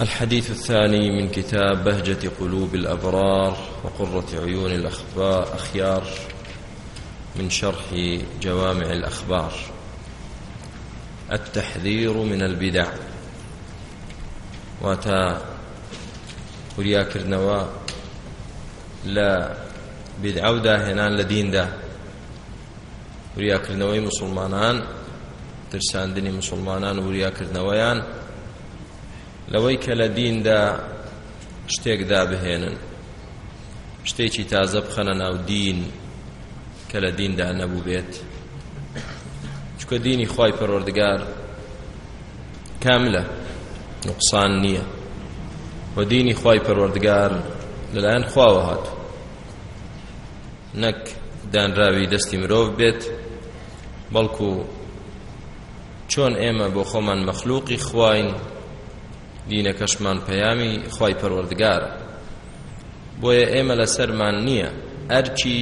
الحديث الثاني من كتاب بهجة قلوب الأبرار وقرة عيون الأخبار أخيار من شرح جوامع الأخبار التحذير من البدع واتا وريا كرنوا لا بدعو داهنان لدين دا وريا كرنوي مسلمانان ترساندني مسلمانان وريا كرنويان لەوەی کە لە دیندا شتێکدا بهێنن شتێکی تازە بخەنە ناو دین کە لە دیندا نەبوو بێت چکە دینی خی پەرۆردگار کاملە نقصان نییە و دینی خی پەرۆردگار لەلایەن خواوە هات نەک دانراوی دەستی مرۆڤ بێت بەڵکو چۆن ئێمە بۆ خۆمان مەخلوقی خواین دینەکەشمان پەیامی خی پەروەردگارە بۆیە ئێمە لەسەرمان نییە ئەرچی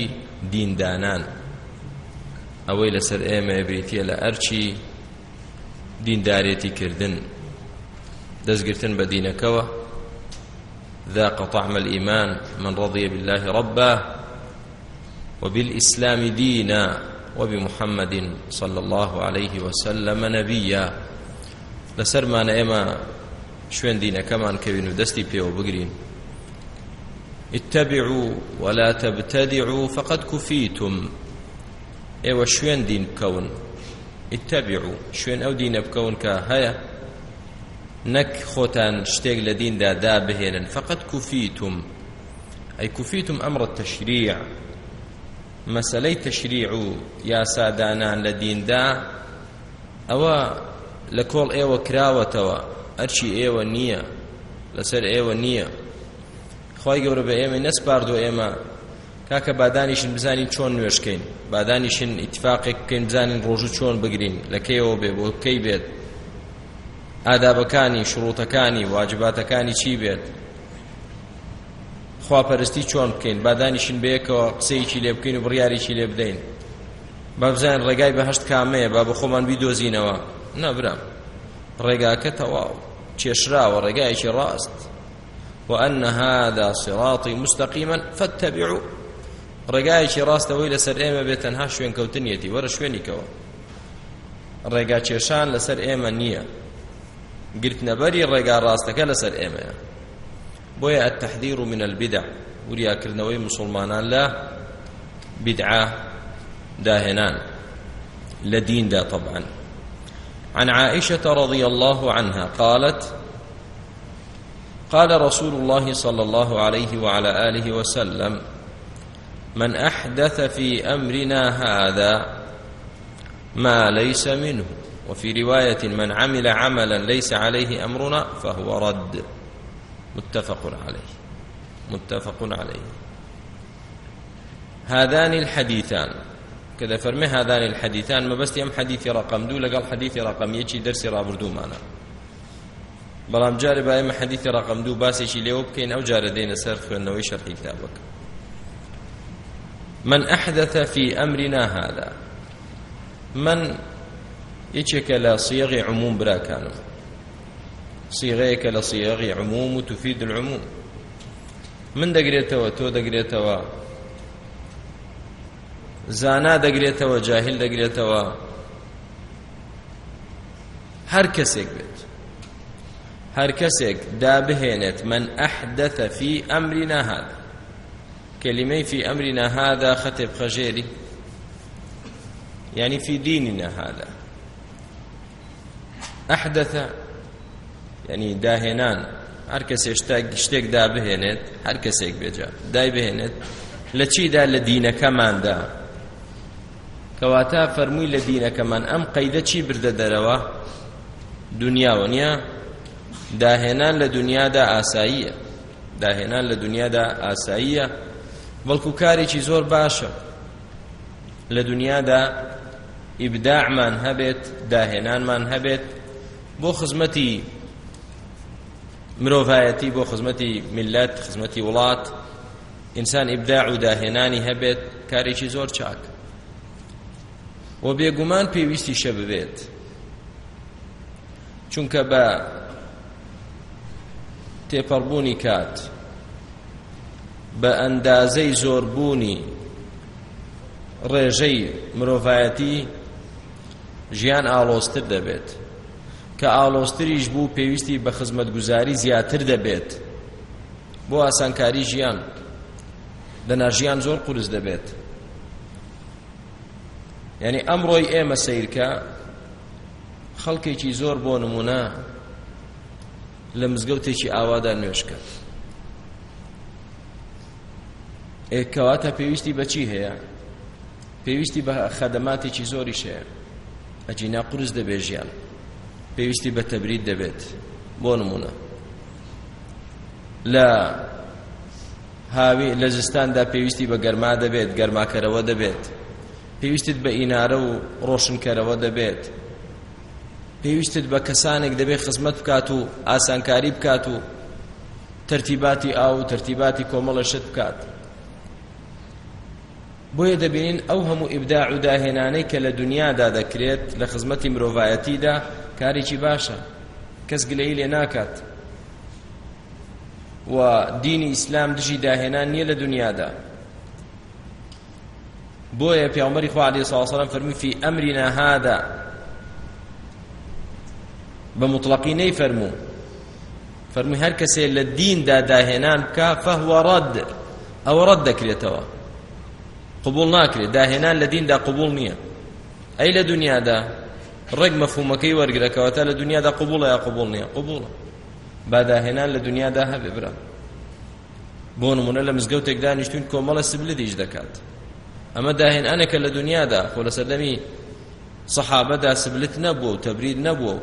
دیندانان ئەوەی لەسەر ئێمە بریتە لە ئەرچی دیندارێتی کردن دەستگرتن بە دینەکەوە ذاق طعم الإيمان من رضي بالله ربا وبالإسلام دينا وبمحمد صلى الله عليه وسلم نبيا لسر ما نئما شوێن دینەکەمان کەوین و دەستی پێوە بگرین اتبعوا ولا تبتدعوا فقد كفيتم ئێوە شوێن دین بکەون اتبعوا شوێن ئەو دینە بکەون کە هەیە نەک خۆتان شتێک لە دیندا دابهێنن فقط کوفیتم ئەی کوفیتم ئەمڕە تەشریع مەسلەی تەشریع و یاسادانان لە دیندا ئەوە لە کۆڵ ئێوە کراوەتەوە ئەرچی ئێوە نییە لەسەر ئێوە نییە خی گەورە بە ئێمە نەسپاردو ئێمە کاکە بادانیشن بزانین چۆن نوێشکەین بادانیشن ئیتفاقێک بکەین بزانین ڕۆژوو چۆن بگرین لەکەیەوە بێ بۆ کەی بێت ئادابەکانی شروطەکانی واجباتەکانی چی بێت خواپەرستی چۆن بکەین بادانیشن بەیەکەوە قسەیەکی لێ بکەین و بڕیارێکی لێ بدەین با بزانین ڕێگای بەهشت کامەیە با بە خۆمان بیدۆزینەوە نەبرام ڕێگاکە تەواو چێشراوە ڕێگایەکی ڕاست وأن هذا صراطي مستقيما فاتبعوا ڕێگایەکی ڕاستەوەی لەسەر ئێمە بێت تەنها شوێن کەوتنیەتی وەرە شوێنیکەوە ڕێگا کێشان لەسەر ئێمە نییە گرتنەبەری ڕێگا ڕاستەکە لەسەر ئێمەیە بۆیە ئەتەحدیر و منە البدع وریاکردنەوەی مسلمانان لە بدعا داهێنان لە دیندا طبعاً عن عائشة رضي الله عنها قالت قال رسول الله صلى الله عليه وعلى آله وسلم من أحدث في أمرنا هذا ما ليس منه وفي رواية من عمل عملا ليس عليه أمرنا فهو رد متفق عليه متفق عليه هذان الحديثان کە دەفەرمێ هادانی الحەدیثان مەبەستی ئەم حەدیثی ڕقم دوو لەگەڵ حەدیثی ڕقم یەکی دەرسی ڕابردوومانە بەڵام جارێ با ئێمە حەدیثی ڕقم دوو باسێکی لێوە بکەین ئەو جارە دێنە سەر خوێندنەوەی شەرحی کتابەکە من أحدث في أمرنا هذا من يشك لا صيغ عموم برا كانوا صيغيك لصيغ عموم وتفيد العموم من دقريتوا تو دقريتوا زانا دەگرێتەوە جاهل دەگرێتەوە هەر کەسێک بێت هەر کەسێک دابهێنێت من ئەحدەتە فی ئەمری ناهاد کەلیمەی فی ئەمری ناهادا خەتێ بخەژێری یعنی فی دینی ناهادا ئەحدەتە یعنی داهێنان هەر کەسێک شتێک دابهێنێت هەر کەسێک بێجا دای بهێنێت لە چیدا لە دینەکەماندا کەواتە فەرمووی لە دینەکەمان ئەم قەیدە چی بردە دەرەوە دنیاوە نییە داهێنان لە دنیادا ئاساییە داهێنان لە دنیادا ئاساییە بەڵکو کارێکی زۆر باشە لە دنیادا ئیبداعمان هەبێت داهێنانمان هەبێت بۆ خزمەتی مرۆڤایەتی بۆ خزمەتی ملەت خزمەتی وڵات ئینسان ئیبداع و داهێنانی هەبێت کارێکی زۆر چاکە و بێگومان پێویستیشە ببێت چونکە بە تێپەڕبوونی کات بە ئەندازەی زۆربوونی ڕێژەی مرۆڤایەتی ژیان ئاڵۆستر دەبێت کە ئاڵۆستریش بوو پێویستی بە خزمەتگوزاری زیاتر دەبێت بۆ ئاسانکاری ژیان دەناژیان زۆر قورس دەبێت یعنی ئەمڕۆی ئێمە سیرکە خەڵکێکی زۆر بۆ نمونە لە مزگەوتێکی ئاوادا نوێش کرد ئێکەواتە پێویستی بەچی هەیە پێویستی بە خەدەماتێکی زۆریش هەیە ئەجینا قرس دەبێژیان پێویستی بە تەبرید دەبێت بۆ نمونە لە هاوی لە زستاندا پێویستی بە گەرما دەبێت گەرماکەرەوە دەبێت پێویستت بە ئینارە و ڕۆشنکەرەوە دەبێت پێویستت بە کەسانێک دەبێت خزمەت بکات و ئاسانکاری بکات و ترتیباتی ئاو و ترتیباتی کۆمەڵەشت بکات بۆیە دەبینین ئەو هەموو ئیبداع و داهێنانەی کە لە دنیادا دەکرێت لە خزمەتی مرۆڤایەتیدا کارێکی باشە کەس گلەی لێ ناکات و دینی ئیسلام دژی داهێنان نییە لە دنیادا بۆیە پیامبەری خوا علیه الصلاة والسلام فرمی فی امرنا هذا بە مطلقی نەی فەرموو فەرمووی هەر کەسێ لە دیندا داهێنان بکە فەهوە ڕەد ئەوە ڕەد دەکرێتەوە قبول ناکرێت داهێنان لە دیندا قبول نییە ئەی لە دنیادا ڕێک مەفهومەکەی وەرگرەکەوە تا لە دنیادا قبوڵە یا قبول نییە قبوڵە با داهێنان لە دنیادا هەبێ برا بۆ نمونە لە مزگەوتێک دانیشتوین کۆمەڵە سبلدیش دەکات ئەمە داهێنانێکە لە دنیادا خۆ لە سەردەمی سەحابەدا سبلت نەبوو و تەبرید نەبوو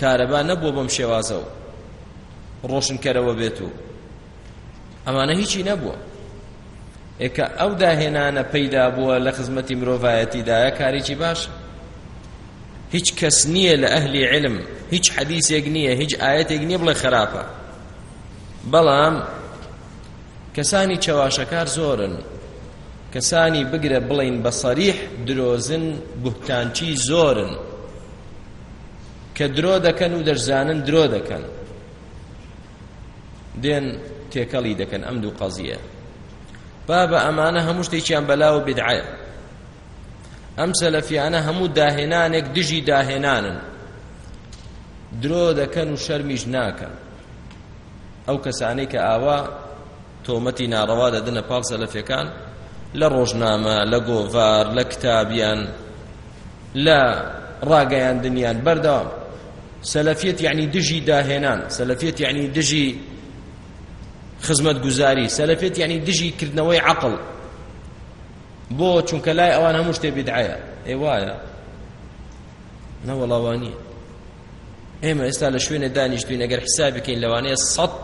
کارەبا نەبوو بەم شێوازە و ڕۆشنکەرەوە بێت و ئەمانە هیچی نەبووە ئێکە ئەو داهێنانە پەیدا بووە لە خزمەتی مرۆڤایەتیدایە کارێکی باشە هیچ کەس نییە لە ئەهلی علم هیچ حەدیسێک نییە هیچ ئاەتێک نییە بڵێ خراپە بەڵام کەسانی چەواشەکار زۆرن کەسانی بگرە بڵین بە سەریح درۆزن بوهتانچی زۆرن کە درۆ دەکەن و دەرزانن درۆ دەکەن دێن تێکەڵی دەکەن ئەم دوو قەزیە با بە ئەمانە هەموو شتێکیان بەلاو بدعایە ئەم سەلەفیانە هەموو داهێنانێک دژی داهێنانن درۆ دەکەن و شەرمیش ناکەن ئەو کەسانەی کە ئاوا تۆمەتی ناڕەوا دەدنە پاڵ سەلەفیەکان لە ڕۆژنامە لە گۆڤار لە کتابیان لە ڕاگەیاندنیان بەردەوام سەلەفیەت یعنی دژی داهێنان سەلەفیەت یعنی دژی خزمەت گوزاری سەلەفیەت یعنی دژی کردنەوەی عقل بۆ چونکە لای ئەوان هەموو شتێ بدعایە ئێ وایە نەوەڵاوانی ئێمە ئێستا لە شوێنە دانیشتوین ئەگەر حساب بکەین لەوانەیە سەد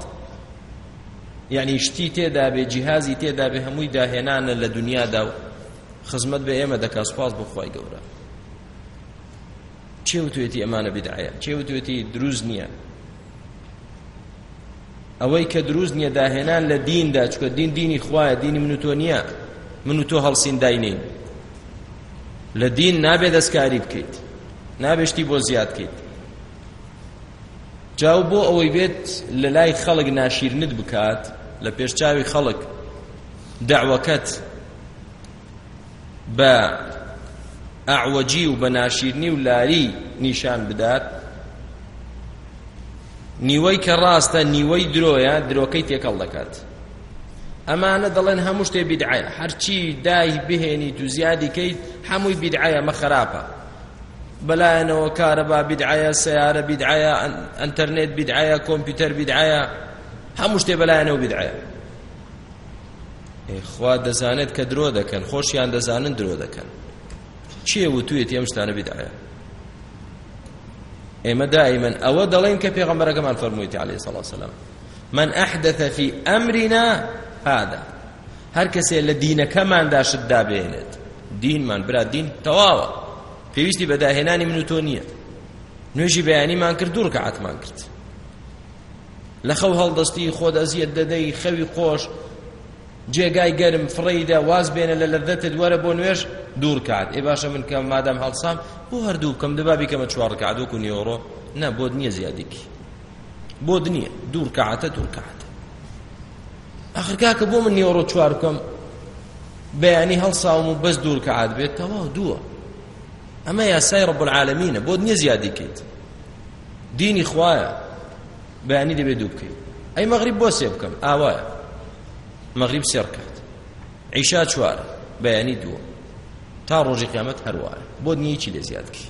یعنی شتی تێدا بێ جیهازی تێدا بێ هەمووی داهێنانە لە دنیادا و خزمەت بە ئێمە دەکات سپاس بخوای گەورە چێ وتوێتی ئەمانە بدعە چێ وتوێتی دروست نییە ئەوەی کە دروست نییە داهێنان لە دیندا چکە دین دینی خوایە دینی من و تۆ نییە من و تۆ هەڵسینداینین لە دین نابێ دەستکاری بکەیت نابێشتی بۆ زیاد بکەیت جاو بۆ ئەوەی بێت لە لای خەڵک ناشیرنت بکات لە پێشچاوی خەڵک دعوەکەت بە ئەعوەجی و بە ناشیرنی و لاری نیشان بدات نیوەی کە ڕاستە نیوەی درۆیە درۆکەی تێکەڵ دەکات ئەمانە دەڵێن هەموو شتێ بیدعایە هەرچی دای بهێنیت و زیادی کەیت هەمووی بیدعایە مە خراپە بەلایەنەوە کارەبا بیدعایە سەیارە بیدعایە ئەنتەرنێت بیدعایە کۆمپیوتەر بیدعایە هەموو شتێ بەلایەنەوە بدعە خوا دەزانێت کە درۆ دەکەن خۆشیان دەزانن درۆ دەکەن چیە وتوێتی ئەم شتانە بدعە ئێمە دائیمەن ئەوە دەڵێن کە پێغەمبەرەکەمان فەرموویتی عەلەیهی سەڵا سەلام من ئەحدەثە فی ئەمرینا هادا هەر کەسێ لە دینەکەماندا شت دابێنێت دینمان برا دین تەواوە پێویستی بەداهێنانی من و تۆ نییە نوێژی بەیانیمان کرد دوو ڕکەعاتمان کرد لە خەو هەڵدەستی خۆت ئەزیەت دەدەی خەوی خۆش جێگای گەرم فڕیدا واز بێنە لە لەدەتت وەرە بۆ نوێش دوور کات ئێ باشە من کە مادام هەڵسام بۆ هەردوو بکەم دەبا بیکەمە چوار کادوک و نیۆڕۆ نە بۆ نییە زیادێکی بۆ نییە دوور کاتە دوور کاتە ئەخرکاکە بۆ من نیۆڕۆ چوار بکەم بەیانی هەڵساوم و بەس دوور کەعات بێت تەواو دووە ئەمە یاسای ڕب العالمینە بۆ نییە زیادیکەیت دینی خوایە بەیانی دەبێت دوو بکەین ئەی مەغریب بۆ سێ بکەم ئاوایە مەغریب سێ ڕکات عیشا چوارە بەیانی دووە تا ڕۆژی قیامەت هەروایە بۆ دنیایکی لێ زیادکی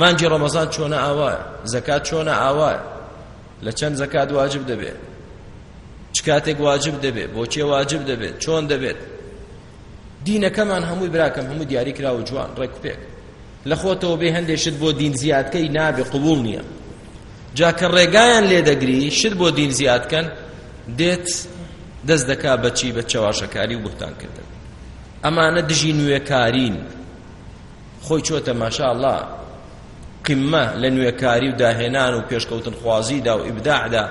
مانجی ڕەمەزان چۆنە ئاوایە زەکات چۆنە ئاوایە لە چەند زەکات واجب دەبێت چ کاتێک واجب دەبێت بۆچێ واجب دەبێت چۆن دەبێت دینەکەمان هەمووی براکەم هەموو دیاریکراوە جوان ڕێک پێک لە خۆتەوە بێ هەندێشت بۆ دین زیادکەی نابێ قبول نییە جاکە ڕێگایان لێدەگری شت بۆ دین زیادکەن دێت دەست دەکا بەچی بە چاواشەکاری و بوتانکردن ئەمانە دژی نوێکارین خۆی چۆتە ماشاءله قمە لە نوێکاری و داهێنان و پێشکەوتن خوازیدا و ئیبداعدا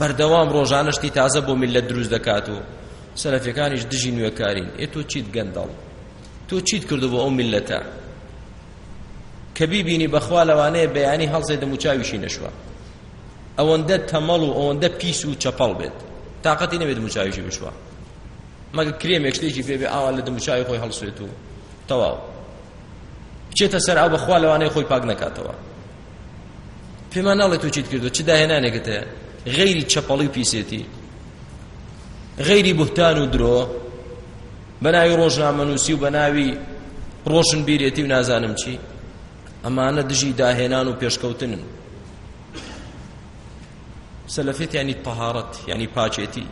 بەردەوام ڕۆژانەشتی تازە بۆ میلە دروست دەکات و سەرفەکانیش دژی نوێکارین ئێ تۆ چیت گەندەڵ تۆ چیت کردو بۆ ئەو میلەتە کە بیبینی بەخوا لەوانەیە بەیانی هەڵزێ دەموچاویشی نەشوە ئەوەندە تەمەڵ و ئەوەندە پیس و چەپەڵ بێت تااقەتی نەبێت دموچاویشی بشوە مەگە کرێمێک شتێکی پێبێ ئاوا لە دموچاوی خۆی هەڵسوێت و تەواو بچێتە سەر ئەو بەخوا لەوانەیە خۆی پاک نەکاتەوە پێمان ناڵێت تو چیت کردو چ داهێنانێکت هەیە غەیری چەپەڵی و پیسێتی غەیری بوهتان و درۆ بەناوی ڕۆژنامە نووسی و بەناوی ڕۆشن بیرێتی و نازانم چی ئەمانە دژی داهێنان و پێشکەوتنن سەلەفێت ینی تەهارەت ینی پاچێتی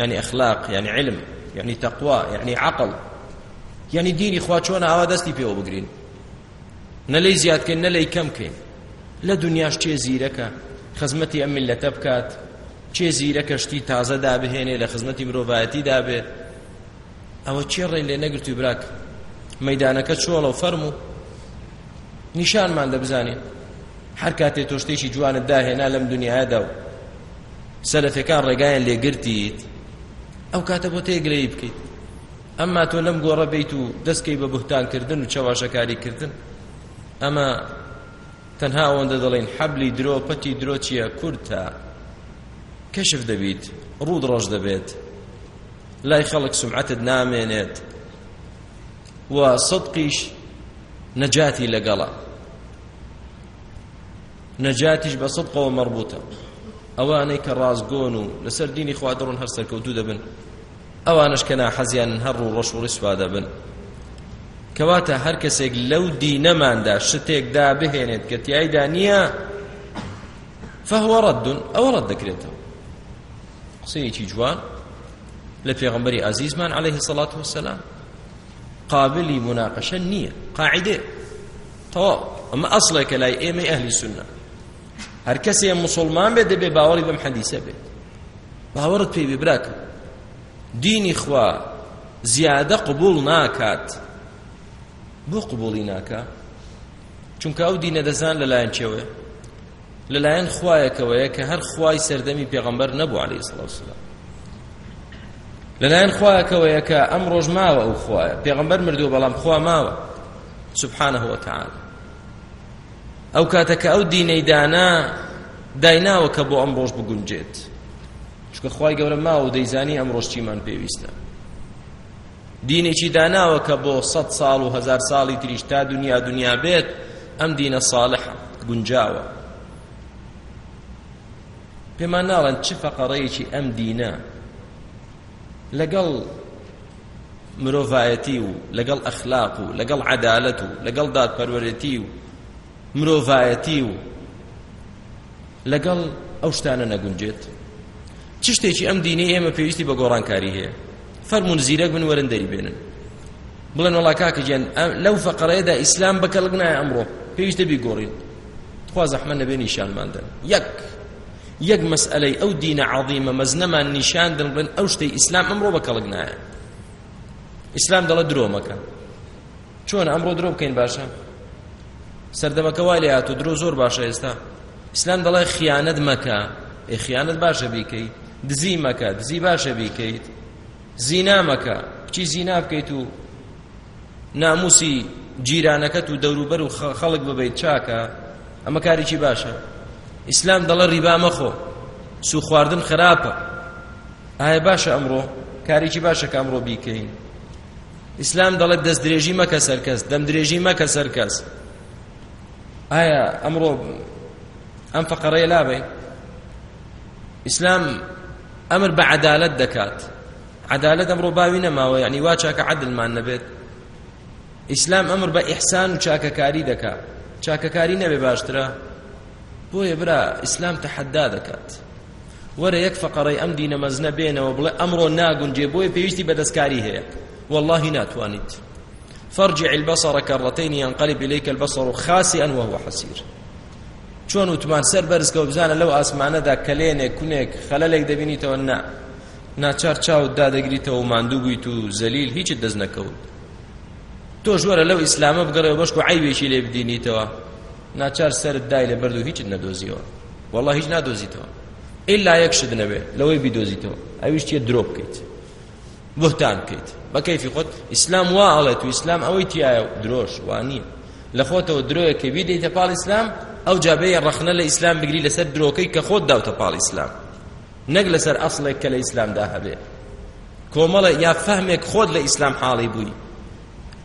ینی ئەخلاق ینی علم ینی تەقوا ینی عقل ینی دینی خوا چۆن ئاوا دەستی پێوە بگرین نە لەی زیادکەین نە لەی کەمکەین لە دنیاش چێ زیرەکە خزمەتی ئەم ملەتە بکات چێ زیرەکە شتی تازە دابهێنێ لە خزمەتی مرۆڤایەتی دابێت ئەوە چێ ڕێن لێ نەگرتوی براک مەدانەکە چۆڵە و فەرمو و نیشانمان دەبزانێ هەر کاتێ تۆ شتێکی جوانت داهێنا لەم دنیادا و سەلەفەکان ڕێگایان لێگرتیت ئەو کاتە بۆ تێگرەی بکەیت ئەمما تۆ لەم گۆڕە بیت و دەستکەی بە بهتانکردن و چاواشەکاریکردن ئەمە تەنها ئەوەندە دەڵێن حەبلی درۆ پەتی درۆ چییە کورتە کەشف دەبیت ڕوود ڕۆژ دەبێت لای خەڵک سمعەتت نامێنێت و سەدقیش نەجاتی لەگەڵە نەجاتیش بە سدقەوە مەربوطە ئەوانەی کە ڕازگۆن و لەسەر دینی خوا دڕون هەر سەرکەوتوو دەبن ئەوانش کەنا حەزیان هەر ڕوو ڕەش و ڕیسوا دەبن کەواتە هەر کەسێک لەو دینەماندا شتێکدا بهێنێت کە تیایدا نییە فهو رد ئەوە ڕەت دەکرێتەوە قسەیەکی جوان لە پێغمبەری ئازیزمان عليه الصلاة والسلام قابلی مناقشه نییە قاعده تەواو ئەمە ئەسڵێکە لای ئێمە ئەهلی سنە هەر کەسێ مسلمان بێ دەبێ باوەڕی بەم حەدیسە بێت باوەڕت پێی ببراکە دینی خوا زیادە قبول ناکات بۆ قبولی ناکە چونکە ئەو دینە دەزان لەلایەن چێوێ لەلایەن خوایەکەوەیە کە هەر خوای سەردەمی پێغەمبەر نەبوو عليه الصلاة والسلام لەلایەن خوایەکەوەیە کە ئەم ڕۆژ ماوە ئەو خوایە پێغەمبەر مردو بەڵام خوا ماوە سبحانه وتعالى ئەو کاتەکە ئەو دینەی دانا دایناوە کە بۆ ئەم ڕۆژ بگونجێت چکە خی گەورە ماوە دەیزانی ئەم ڕۆژ چیمان پێویستە دینێکی داناوە کە بۆ سەد ساڵ و هزار ساڵی تریش تا دنیا دنیا بێت ئەم دینە ساڵحە گونجاوە پێمان ناڵێن چ فەقەڕەیەکی ئەم دینە لەگەڵ مرۆڤایەتی و لەگەڵ ئەخلاق و لەگەڵ عەدالەت و لەگەڵ دادپەروەرێتی و مرۆڤایەتی و لەگەڵ ئەو شتانە نەگونجێت چ شتێکی ئەم دینی ئێمە پێویستی بە گۆڕانکاری هەیە فەرمونون زیرەک بن وەرن دەریبێنن بڵێن وڵا کاکە گیان لەو فەقڕەیەدا ئیسلام بەکەڵک نایە ئەمڕۆ پێویستە بیگۆڕین خوا زەحمە نەبێ نیشانماندن یەک یەک مەسئلەی ئەو دینە عظیمە مەزنەمان نیشاندن بڵێن ئەو شتەی ئیسلام ئەمڕۆ بەکەڵک نایە ئیسلام دەڵە درۆ مەکە چۆن ئەمڕۆ درۆ بکەین باشە سەردەمەکە وای لە هاتو درۆ زۆر باشە ئێستا ئیسلام دەڵێ خیانەت مەکە ئێ خیانەت باشە بیکەیت دزی مەکە دزی باشە بیکەیت زینا مەکە بچی زینا بکەیت و ناموسی جیرانەکەت و دەوروبەر و خەڵک ببیت چاکە ئەمە کارێکی باشە ئیسلام دەڵە ڕیبا مەخۆ سو خواردن خراپە ئایا باشە ئەمڕۆ کارێکی باشە کە ئەمڕۆ بیکەین ئیسلام دەڵێت دەست درێژی مەکە سەرکەس دەم درێژی مەکە سەرکەس ئایا ئەمڕۆ ئەم فەقەڕەیە لابێ ئیسلام ئەمر بە عەدالەت دەکات عەدالەت ئەمڕۆ باوی نەماوە یعنی وا چاکە عەدلمان نەبێت ئیسلام ئەمر بە ئیحسان و چاکەکاری دەکات چاکەکاری نەبێ باشترە بۆیە برا ئیسلام تەحەدا دەکات وەرە یەک فەقەڕەی ئەم دینە مەزنە بێنەوە بڵێ ئەمڕۆ ناگونجێ بۆیە پێویستی بەدەستکاری هەیە والله ناتوانیت فارجع البصر كرتين ينقلب إليك البصر خاسئا وهو حسير چۆن وتمان سەر بەرزکە و بزانە لەو ئاسمانەدا کەلێنێک کونێک خەلەلێک دەبینیتەوە نا ناچار چاوت دادەگریتەوە ماندوو بیت و زەلیل هیچت دەست نەکەوت تۆ ژوەرە لەو ئیسلامە بگەڕێ بەشک و عیبێکی لێ بدینیتەوە ناچار سرت دای لە بەرد و هیچت نەدۆزیەوە والله هیچ نادۆزیتەوە ئللا یەکشت نەبێ لەوەی بیدۆزیتەوە ئەویش تێ درۆ بکەیت بهتان بکەیت بە کەیفی خۆت ئیسلام وا ئەڵێت و ئیسلام ئەوەی تایە درۆش وانە لە خۆتەوە درۆیە کە بیدەیتە پاڵ ئیسلام ئەو جابەیە ڕەخنە لە ئیسلام بگری لەسەر درۆکەی کە خۆت داوتە پاڵ ئیسلام نەک لەسەر ئەسڵێک کە لە ئیسلامدا هەبێ کۆمەڵە یا فەهمێک خۆت لە ئیسلام حاڵی بووی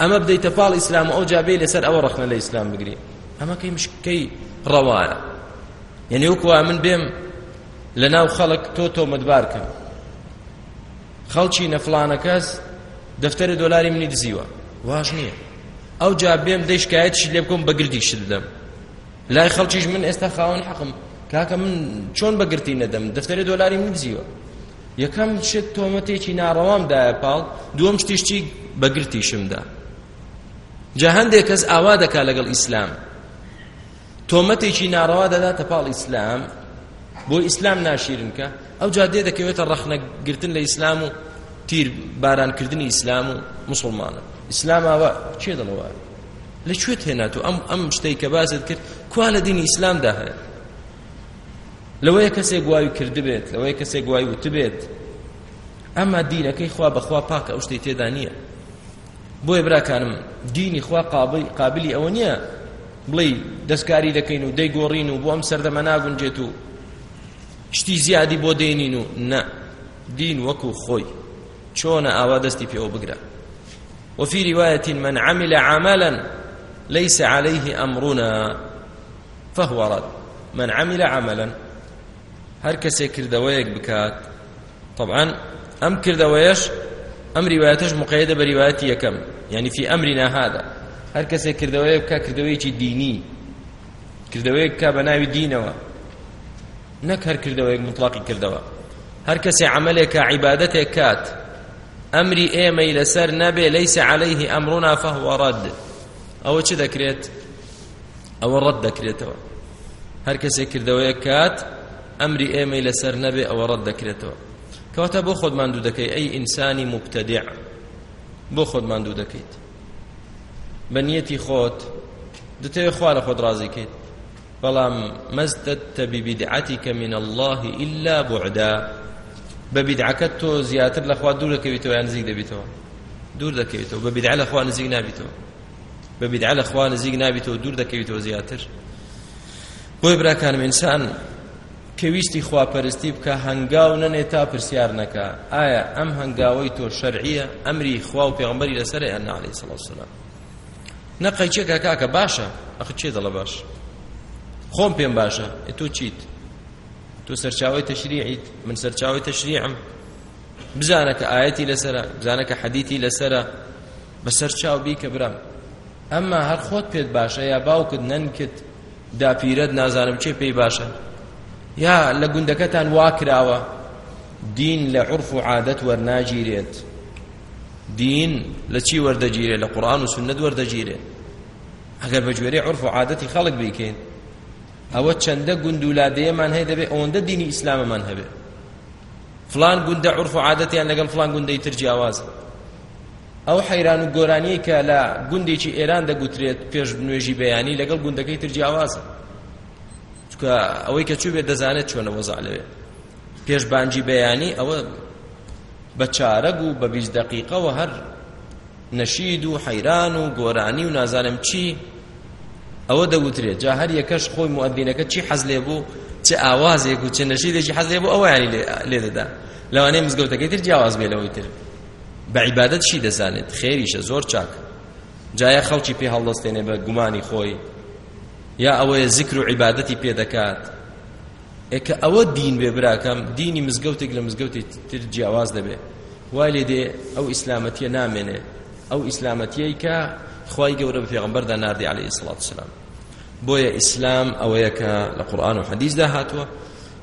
ئەمە بدەیتە پاڵ ئیسلام ئەو جابەی لەسەر ئەوە ڕەخنە لە ئیسلام بگری ئەمە کەی مشکەی ڕەوانە یعنی وەکووا من بێم لە ناو خەڵک تۆ تۆمەتبارکەم خەڵکی نەفلانە کەس دەفتەرە دۆلاری منی دزیوە واش نییە ئەو جا بێم دەی شکایەتشی لێ بکەم بەگردیشت دەدەم لای خەڵکیش من ئێستا خاوەن حەقم کاکە من چۆن بەگرتی نەدەم دەفتەرە دۆلاری من دزیوە یەکەم شت تۆمەتێکی ناڕەوامدایە پاڵ دووەم شتیشتی بەگرتیشمدا جا هەندێک کەس ئاوا دەکا لەگەڵ ئیسلام تۆمەتێکی ناڕەوا دەداتە پاڵ ئیسلام بۆ ئیسلام ناشیرن کە ئەو جا دێ دەکەوێتە ڕەخنەگرتن لە ئیسلام و تیر بارانکردنی ئیسلام و مسلمانە ئیسلاماوە چێ دەڵەوە لەکوێت هێنات و ئەم ئەم شتەی کە بازت کرد کوا لە دینی ئیسلامدا هەیە لەوەیە کەسێک گوای کردبێت لەوەی کەسێک گوای وتبێت ئەمما دینەکەی خوا بەخوا پاکە ئەو شتەی تێدا نییە بۆیە براکانم دینی خوا قابلی ئەوە نییە بڵی دەستکاری دەکەین و دەیگۆڕین و بۆ ئەم سەردەمە ناگونجێت و شتی زیادی بۆ دێنین و نە دین وەکو خۆی چۆنە ئاوا دەستی پێوە بگرە وفي رواية من عمل عملا ليس عليه أمرنا فهو رد من عمل عملا هر کسی کردویەک بکات طبعا ئەم کردوەیەش ئەم روایەتش مقەیدە بە روایەتی یەکەم يعني في أمرنا هذا هەر کەسێک کردەوەی بکە کردەوەیکی دینی کردەوەیەک بکە بە ناوی دینەوە نەک هەر کردەوەیەک مطلقی کردەوە هەر کەسێ عملێکە عیبادەتێک کات ئەمری ئێمەی لەسەر نەبێ لەیسە عەلەیه ئەمڕنا فەهوە ڕەد ئەوە چ دەکرێت ئەوە ڕەت دەکرێتەوە هەر کەسێک کردەوەیەک کات ئەمری ئێمەی لەسەر نەبێ ئەوە ڕەت دەکرێتەوە کەواتە بۆ خۆت ماندوو دەکەی ئەی ئینسانی مبتەدیع بۆ خۆت ماندوو دەکەیت بە نیەتی خۆت دەتەوێت خوا لە خۆت ڕازی کرد بەڵام مەزدت تەبی بدعەتیکە من الله إلا بعدا بە بدعەکەت تۆ زیاتر لە خوا دوور دەکەویتەوە یان نزیک دەبیتەوە دوور دەکەویتەوە بە بدعە لە خوا نزیک نابیتەوە بە بدعە لە خوا نزیک نابیتەوە دوور دەکەویتەوە زیاتر بۆی براکانم ئینسان کەویستی خواپەرستی بکە هەنگاو نەنێ تا پرسیار نەکە ئایا ئەم هەنگاوەی تۆ شەرعیە ئەمری خوا و پێغمبەری لەسەر یان عەلەیهی سڵ وسلام نەقەی چێکە کاکە باشە ئەخ چێ دەڵە باش خۆم پێم باشە تۆ چیت تۆ سەرچاوی تەشریعیت من سەرچاوی تەشریعم بزانە کە ئاەتی لەسرە بزانە کە حەدیتی لەسرە بەسەر چاو بیکە برم ئەمما هەر خۆت پێت باشە یا باوکت نەنکت داپیرەت نازانم چێ پێی باشە یا لە گوندەکەتان وا کراوە دین لە عرف و عادەت وەرناگیرێت دین لە چی وەردەگیرێ لە قورآن و سنت وەردەگیرێ ئەگەر بەگوێرەی عرف و عادەتی خەڵک بیکەین ئەوە چەندە گوند و لادەیەمان هەیە دەبێت ئەوەندە دینی ئیسلامەمان هەبێ فلان گوندە عرف و عادەتیان لەگەڵ فلان گوندەی تر جیاوازە ئەو حەیران و گۆرانی کە لە گوندێکی ئێران دەگوترێت پێش نوێژی بەیانی لەگەڵ گوندەکەی تر جیاوازە چکە ئەوەی کە چوو بێت دەزانێت چۆنە وەزع لەوێت پێشبانجی بەیانی ئەوە بە چارەگ و بە بیست دقیقەوە هەر نەشید و حەیران و گۆرانی و نازانم چی ئەوە دەوترێت جا هەر یەکەش خۆی موەدینەکە چی حەز لێ بوو چه ئاوازێک و چه نەشیدێکی حەز لێ بوو ئەوەیانی لێ دەدا لەوانەیە مزگەوتەکەی تر جیاواز بێ لەوەی تر بە عیبادەت چی دەزانێت خێریشە زۆر چاک جایە خەڵکی پێ هەڵدەستێنێ بە گومانی خۆی یا ئەوەیە ذکر و عیبادەتی پێ دەکات کە ئەوە دین بێ براکەم دینی مزگەوتێک لە مزگەوتی تر جیاواز دەبێ وای لێ دێ ئەو ئیسلامەتیە نامێنێ ئەو ئیسلامەتیەی کە خی گەورە بە پێغمبەردا نردی عليه سڵات سلام بۆیە ئیسلام ئەوەیە کە لە قورآن و حەدیزدا هاتووە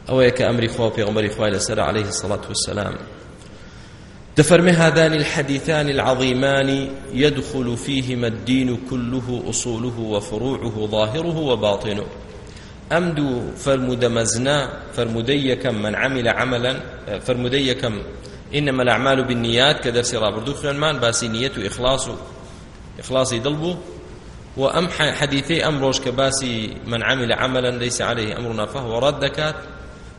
ئەوەیە کە ئەمری خۆ پێغمبەری خوای لەسەر عليه الصلاة والسلام دفرمي هذان الحديثان العظيمان يدخل فيهما الدين كله أصوله وفروعه ظاهره وباطنه ئەم دوو فەرموودە مەزنا فەرموودەی یەکەم من عمل عملا فەرموودەی یەکەم إنما الأعمال بالنيات كدرس رابردو خوانمان باسي نية وإخلاص إخلاصي دلبو وأم حديثي أمروش كباسي من عمل عملا ليس عليه أمرنا فهو رد دكات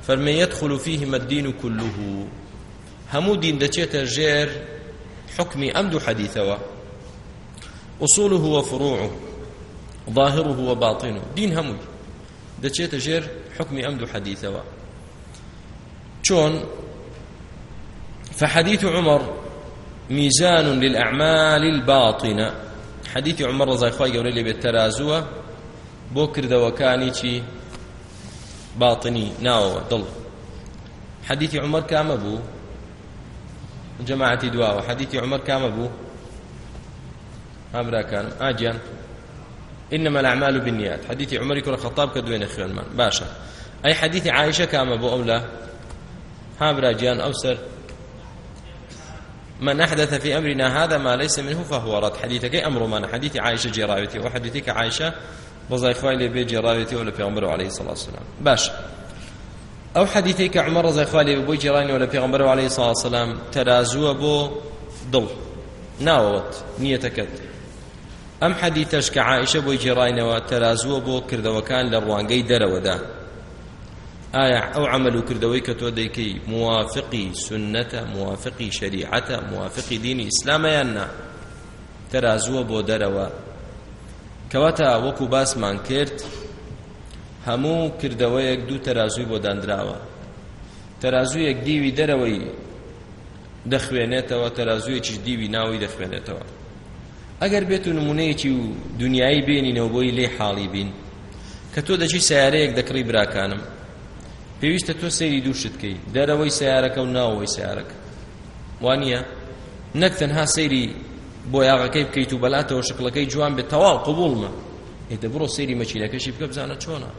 فمن يدخل فيهما الدين كله همو دين دچێتە ژێر حكمي ئەم دوو حەدیثەوە أصوله وفروعه ظاهره وباطنه دين هموي دەچێتە ژێر حکمی ئەم دوو حەدیثەوە چۆن فحديث عمر ميزان للأعمال الباطنة حديث عمر رضي الله عنه يقول لي بالترازوة بكر دوكاني باطني ناو ضل حديث عمر كام ابو جماعة دواء حديث عمر كام ابو امرا كان اجان إنما الأعمال بالنيات حديث عمر كل الخطاب كدوين خير من باشا أي حديث عائشة كما أبو أولى هابرا جيان أوسر من أحدث في أمرنا هذا ما ليس منه فهو رد حديثك أمر من حديث عائشة جراوتي وحديثك عائشة بزای خوای لێ بێ جێڕاوێتی و لە پێغمبەر عليه سلا سلام باش ئەو حەدیثەی کە عمر ڕزای خوای لێ بۆی جێڕانەوە لە پێغمبەر عليه سلا سلام تەرازووە بۆ دڵ ناوەت نیەتەکەت ئەم حەدیثەش کە عائشە بۆی گێڕاینەوە تەرازووە بۆ کردەوەکان لە ڕوانگەی دەرەوەدا ئایا ئەو عمل و کردەوەی کە تۆ دەیکەی موافقی سنەتە موافقی شریعەتە موافقی دینی ئیسلامە یان نا تەرازووە بۆ دەرەوە کەواتە وەکو باسمان کرد هەموو کردەوەیەک دوو تەرازوی بۆ دانراوە تەرازویەک دیوی دەرەوەی دەخوێنێتەوە تەرازویەکیش دیوی ناوی دەخوێنێتەوە ئەگەر بێت و نمونەیەکی و دنیای بێنینەوە بۆی لێ حاڵی بین کە تۆ دەچی سیارەیەک دەکڕی براکانم پێویستە تۆ سەیری دووشتکەی دەرەوەی سیارەکە و ناوەوەی سیارەکە وانە نەک تەنها سەیری بۆ یاغەکەی بکەیت و بەلاتەوە شکلەکەی جوان بێت تەواو قوبولمە هێدە بڕۆ سەیری مەچیلەکەشی بکە بزانە چۆنە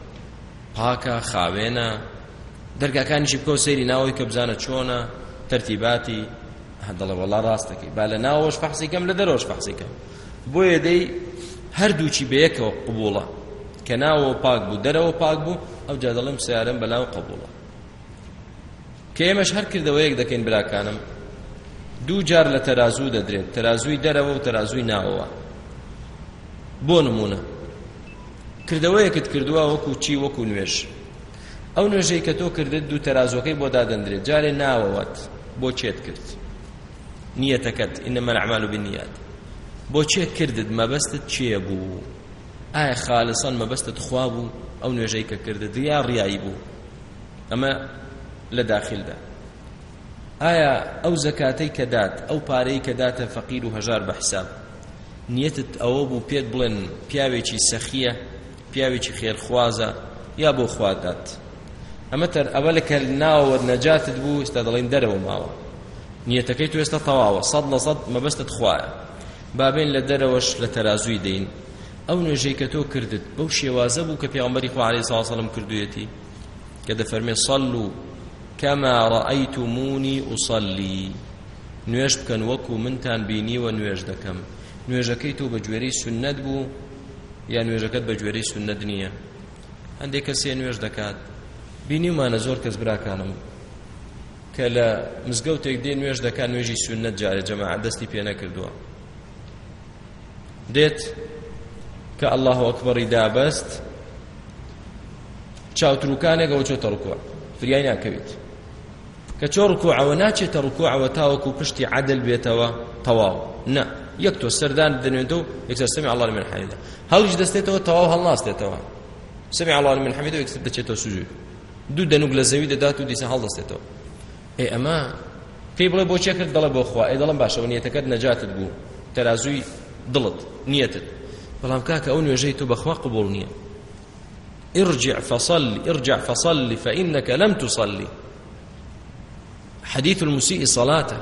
پاکە خاوێنە دەرگاکانیشی بکە و سەیری ناوەی کە بزانە چۆنە تەرتیباتی دەڵێ وەڵا ڕاستەکەی با لە ناوەش فەحسیکەم لە دەرۆش فەحسیکەم بۆیە دەی هەردووچی بەیەکەوە قبوڵە کە ناوەوە پاک بوو دەرەوە پاک بوو ئەو جا دەڵێم سیارم بەلاو قبوڵە کە ئێمەش هەر کردەوەیەک دەکەین براکانم دوو جار لە تەرازوو دەدرێت تەرازووی دەرەوە و تەرازووی ناوەوە بۆ نمونە کردەوەیەکت کردووە وەکو چی وەکو نوێش ئەو نوێژەی کە تۆ کردت دوو تەرازۆەکەی بۆ دادەندرێت جارێ ناوەوەت بۆ چێت کرد نیەتەکەت ئینەمە ئەعمال و بنیات بۆچێ کردت مەبەستت چیە بوو ئایا خالسان مەبەستت خوا بوو ئەو نوێژەی کە کردت یا ڕیایی بوو ئەمە لە داخلدا ئایا ئەو زەکاتەی کە دات ئەو پارەی کە داتە فەقیر و هەژار بە حساب نیەتت ئەوە بوو پێت بڵێن پیاوێکی سەخیە پیاوێکی خێرخوازە یا بۆ خوادات ئەمە تەر ئەوە لەکە ناوەوە نەجاتت بوو ئێستا دەڵێن دەرەوە ماوە نیەتەکەی تو ئێستا تەواوە سەد لە سەد مەبەستت خوایە بابێن لە دەرەوەش لە تەرازووی دەین ئەو نوێژەی کە تۆ کردت بەو شێوازە بوو کە پێغەمبەری خوا عەلەیهی سڵاو سەلەم کردوێتی کە دەفەرمێ صەلو کەما ڕەئەیتمونی ئوسەلی نوێژ بکەن وەکو منتان بینیوە نوێژ دەکەم نوێژەکەی تۆ بە گوێرەی سنەت بوو یا نوێژەکەت بە گوێرەی سنەت نییە هەندێک کەسێ نوێژ دەکات بینیمانە زۆر کەس براکانم کە لە مزگەوتێک دێ نوێژ دەکان نوێژی سونەت جارە جەماع دەستی پێ نەکردووە دێت کە ئەلله ئەکبەری دابەست چاوتروکانێکەوە چۆتە ڕکووە فریای ناکەوێت کە چۆ ڕکوعەوە ناچێتە ڕکوعەوە تاوەکو پشتی عادل بێتەوە تەواو نە یەک تۆ سەردان دەنوێتەوە یەکسەر سەمی ئەڵان من حەمیدا هەڵیش دەستێتەوە تەواو هەڵناستێتەوە سەمی ئەڵان من حەمیدا یەکسەر دەچێتەوە سوژوی دوو دەنوک لە زەوی دەدات و دیسە هەڵدەستێتەوە ئێ ئەمە پێی بڵێ بۆ چێکرد دەڵە بۆ خوا ئێ دەڵم باشەوە نیەتەکەت نەجاتت بوو تەرازووی دڵت نیەتت بەڵام کاکە ئەو نوێژەی تو بەخوا قبول نییە ارجع فصل ارجع فصل فإنك لم تصلي حديث المسيء صلاته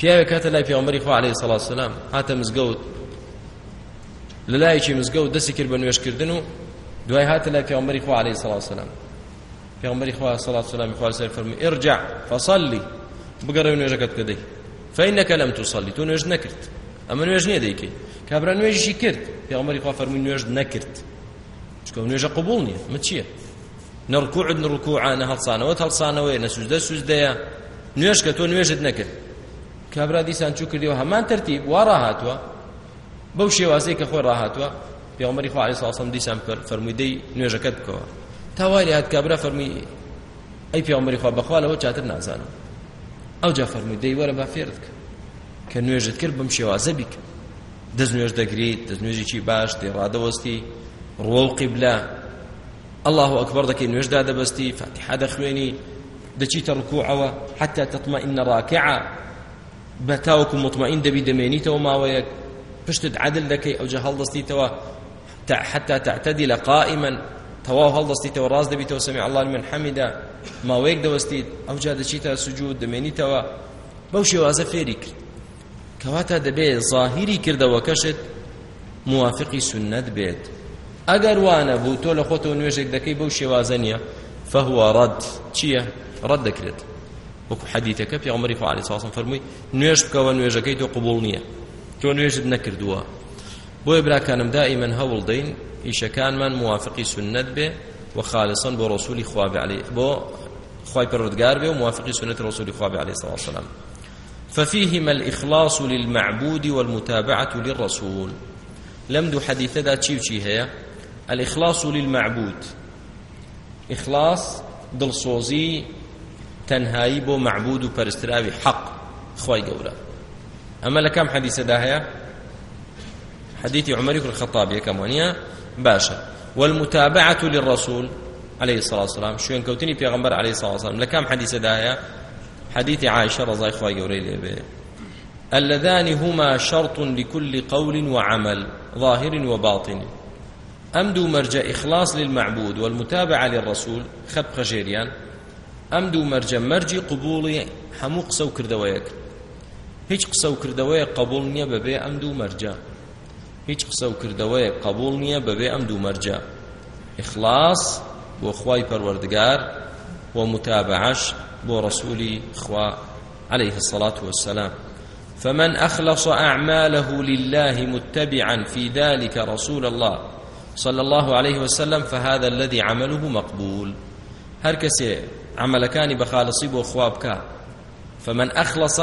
پیاوێ کاتە لای پیامەری خوا عليه سڵات سلام هاتە مزگەوت لە لایەکی مزگەوت دەستی کرد بە نوێشکردن و دوای هاتە لای پیامەری خوا عليه سڵات سلام پێغمبەری خوا صلوات سلامی خوا سەر فەرمی ارجع فصلي بگەڕێ نوێژەکەت کە دەی فەینەکە لەم تووسەلی تۆ نوێژ نەکرد ئەمە نوێژ نییە دەیکەی کابرا نوێژی کرد پێغمبەری خوا فەرمی نوێژ نەکرد چکە نوێژە قبول نییە مە چییە نڕکوع نڕکوع نە هەڵسانەوە هەڵسانەوەی نەسوودە سوودەیە نوێژ کە تۆ نوێژت نەکرد کابرا دیسان چوو کردیەوە هەمان تەرتیب وا ڕاهاتوە بەو شێوازەی کە خۆی ڕاهاتوە پێغمبەری خوا علیه الصلاه والسلام دیسان فەرمووی دەی نوێژەکەت بکەوە تاوای هات کابرا فەرمی ئەی پیامبەری خوا بەخوا لەوە چاتر نازانم ئەو جا فەرمووی دەی وەرە با فێر بکە کە نوێژت کرد بم شێوازە بیکە دەست نوێژ دەگریت دەست نوێژێکی باش دێڕادەوەستی ڕوە و قیبلا الله ئەکبەر دەکەی نوێژدا دەبەستی فاتحە دەخوێنی دەچیتە ڕکوعەوە حتا تطمئن ڕاکعە بە تاوەکو مطمئین دەبی دەمێنیتەوە ماوەیەک پشتت عدل دەکەی ئەوجە هەڵدەستیتەوە حتا تعتدل قائما تەواو هەڵدەستیتەوە ڕاست دەبیتەوە سەمی الله من حەمیدا ماوەیەک دەوەستیت ئەو جا دەچیتە سوجود دەمێنیتەوە بەو شێوازە فێری کرد کەواتە دەبێت ظاهیری کردەوە کەشت موافقی سنت بێت ئەگەر وانە بوو تۆ لە خۆتەوە نوێژێک دەکەی بەو شێوازە نییە فهو رد چییە ڕەت دەکرێت وەکو حەدیتەکە پێغمەری فعالی ساسم فەرمووی نوێژ بکەوە نوێژەکەی تۆ قبول نییە تۆ نوێژت نەکردووە بۆیە براکانم دائیمەن هەوڵ دەین ئیشەکانمان موافقی سنت بێ و خالصا بۆ ڕسوولی خواب عليه بۆ خوای پەروردگار بێ و موافقی سنت ڕسوولی خواب عليه الصلاة والسلام ففيهما الإخلاص للمعبود والمتابعة للرسول لم دو حديثة دا تشيو هي الإخلاص للمعبود إخلاص دڵسۆزی تەنهایی بۆ معبود و پەرستراوی حەق خی گەورە ئەمە لە کام حەدیسەدا هەیە حەدیتی عمەری خەتاب یەکەم وانە باشە والمتابعة للرسول عليه الصلاة والسلام شوين كوتني بيغمبر عليه الصلاة والسلام لكم حديث دايا حديث عائشة رضي الله عنها اللذان هما شرط لكل قول وعمل ظاهر وباطن أمدو مرجع إخلاص للمعبود والمتابعة للرسول خب خجيريان أمدو مرجع مرجع قبول حمو قسو كردويك هيج قسو كردويك قبول نيا ببي أمدو مرجع هیچ قسە و کردەوەیەک قبول نییە بەبێ ئەم دوو مەرجە ئیخلاص بۆ خوای پەروەردگار و متابعش بۆ رسولی خوا عليه الصلاة والسلام فمن أخلص أعماله لله متبعا في ذلك رسول الله صلى الله عليه وسلم فهذا الذي عمله مقبول هر كسي عمل كان بخالصي بوخوابك فمن أخلص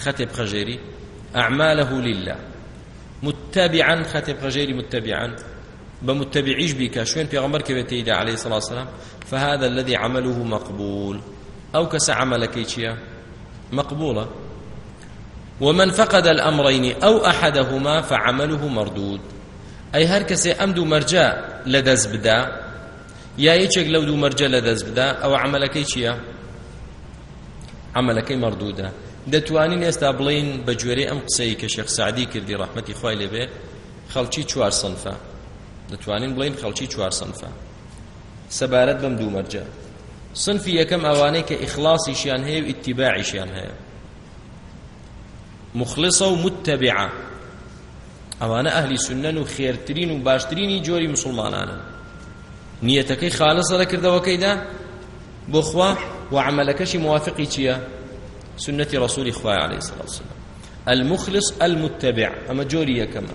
ختب خجيري أعماله لله متبعا خاتب غير متبعا بمتبعيش بك شوين في غمر كبتيدا عليه الصلاة والسلام فهذا الذي عمله مقبول أو كس عملك إيشيا مقبولة ومن فقد الأمرين أو أحدهما فعمله مردود أي هر كسي أمدو مرجع لدز بدا يا يشك لو دو مرجع لدز بدا أو عملك إيشيا عملك مردودة دەتوانین ئێستا بڵین بە گوێرەی ئەم قسەی کە شێخ سعدی کردی ڕەحمەتی خۆی لێبێ خەڵکی چوار سنفە دەتوانین بڵین خەڵکی چوار سنفە سەبارەت بەم دوو مەرجە سنفی یەکەم ئەوانەی کە ئیخلاسیشیان هەیە و ئیتیباعیشیان هەیە مخلصە و متتەبعە ئەوانە ئەهلی سنەن و خێرترین و باشترینی جۆری مسلمانانە نیەتەکەی خالصە لە کردەوەکەیدا بۆ خوا و عملەکەشی موافقی چییە سنة رسول خواه عليه الصلاة والسلام المخلص المتبع أما جوري كما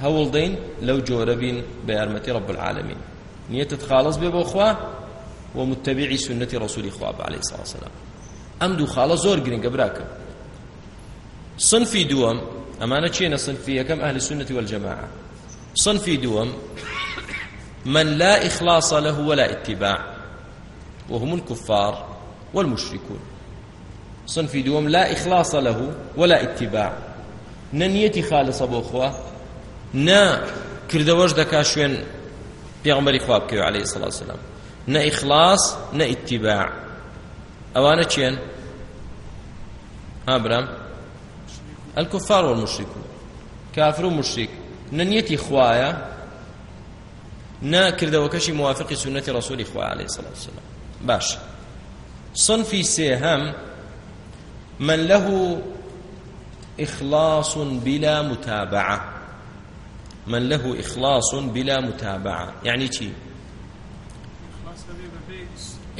هول دين لو جوربين بأرمتي رب العالمين نية خالص ببو خواه ومتبعي سنة رسول خواه عليه الصلاة والسلام أم دو خالص زور قرين قبراك صنفي دوم أمانة چينا صنفية كم أهل السنة والجماعة صنفي دوم من لا إخلاص له ولا اتباع وهم الكفار والمشركون صنفی دووەم لا إخلاص له ولا اتباع نەنیەتی خالصە بۆ خوا نا کردەوەش دەکا شوێن پێغمبەری خوا بکەوێ عليه الصلاة والسلام نە ئیخلاص نە ئیتیباع ئەوانە چێن ئابرام الكفار والمشركون كافر ومشرك ننيتي خوايا نا كردەوەکەشی موافقی سنەتی ڕسولی خوا عليه الصلاة والسلام باش صنفی سێهەم من له إخلاص بلا متابعة من له إخلاص بلا متابعة يعني چی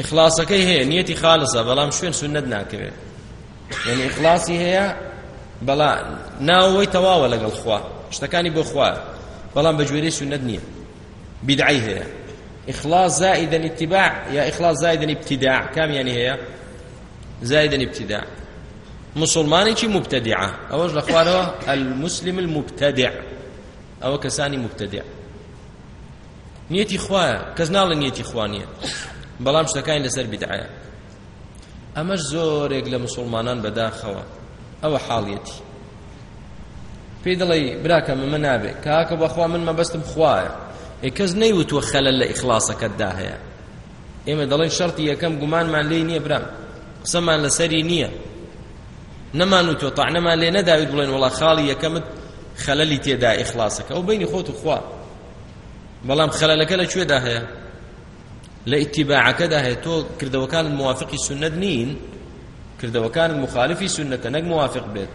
إخلاصەکەی هەیە نیەتی خالصە بەڵام شوێن سنت ناکەوێت یعنی إخلاصی هەیە بەڵا ناوەی تەواوە لەگەڵ خوا شتەکانی بۆ خوا بەڵام بەگوێرەی سنت نییە بدعی هەیە إخلاص زائدا اتباع يا إخلاص زائدا ابتداع كم يعني هي زائدا ابتداع مسلمانێکی مبتدعە ئەوەش لە خوارەوە المسلم المبتدع ئەوە کەسانی مبتدع نیەتی خوایە کەس ناڵە نیەتی خوا نیە بەڵام شتەکانی لەسەر بدعایە ئەمەش زۆرێک لە مسلمانان بەداخەوە ئەوە حاڵیەتی پێی دەڵێ براکە من نابێ کاکە بەخوا من مەبەستم خوایە ێ کەس نەیوتوە خەلە لە ئیخلاسەکەتدا هەیە ئێمە دەڵێن شەرتی یەکەم گومانمان لێ نییە برام قسەمان لەسەری نییە نەمانوتۆ تاعنەمان لێ نەداویت بڵێن وڵا خاڵی یەکەمت خەلەلی تێدا ئیخلاسەکە ئەو بینی خۆت و خوا بەڵام خەلەلەکە لەکوێدا هەیە لە ئیتیباعەکەدا هەیە تۆ کردەوەکان موافقی سنەت نین کردەوەکان مخالفی سنەتە نەک موافق بێت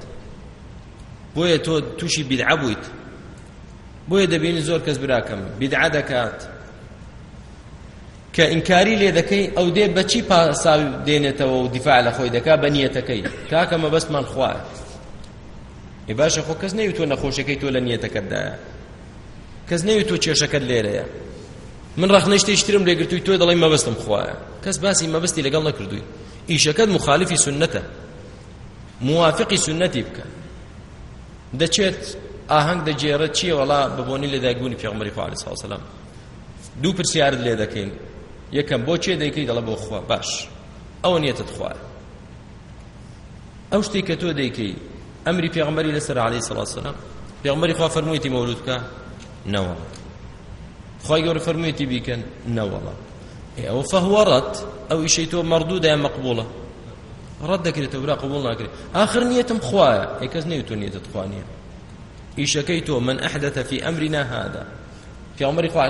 بۆیە تۆ تووشی بیدعە بوویت بۆیە دەبینی زۆر کەس براکەم بیدعە دەکات کە ئینکاری لێ دەکەی ئەو دێ بەچی پاساو دێنێتەوە و دیفاع لە خۆی دەکا بە نیەتەکەی کاکەمە بەستمان خوارد ێ باشە خۆ کەس نەوی تۆ نەخۆشەکەی تۆ لە نیەتەکەتدایە کەس نەوی تۆ کێشەکەت لێرەیە من ڕخنەشتی شترم لێگرتووی تۆ دەڵی مەبەستم خوایە کەس باسی مەبستی لەگەڵ نەکردووی ئیشەکەت مخالفی سنەتە موافقی سنەتی بکە دەچێت ئاهەنگ دەجێرە چیە وەڵا بەبوونی لە داگونی پێغمەری خوارد ساوسەلام دوو پرسیارت لێ دەکەین یەکەم بۆ چێ دەیکەی دەڵە بۆ خوا باش ئەوە نیەتت خوار ئەو شتێک کە تۆ دەیکەی ئەمری پێغمبەری لەسەر عەلەیهی سەڵات سەلام پێغمبەری خوا فەرموویەتی مەولود بکە نەوەڵە خوای گەورە فەرموویەتی بیکەن نەوەڵە ئەوە فەهوەڕەت ئەو ئیشەی تۆ مەردوودە یان مەقبوڵە ڕەت دەکرێتەوە برا قبول ناکرێت ئاخر نیەتم خوایە هێکەس نەیوتۆ نیەتت خوا نییە ئیشەکەی تۆ من ئەحدەتە فی ئەمرینا هادا پیامبری خوا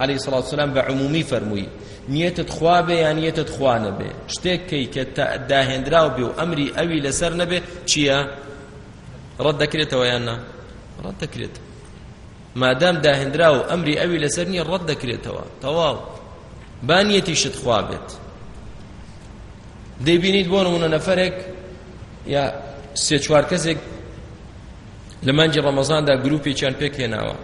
علیه الصلاة والسلام به عمومی فرموی نیتت خوا به یا نیتت خوا نبه شتێک کەی کە داهێنراو بێ و ئەمری ئەوی لەسەر نەبێ چییە ڕەت دەکرێتەوە یان نا ڕەت دەکرێت مادام داهێنراو و ئەمری ئەوی لەسەر نییە ڕەت دەکرێتەوە تەواو با نیەتیشت خوا بێت دەیبینیت بۆ نمونە نەفەرێک یا سێ چوار کەسێک لە مانجی ڕەمەزاندا گروپی چیان پێک هێناوە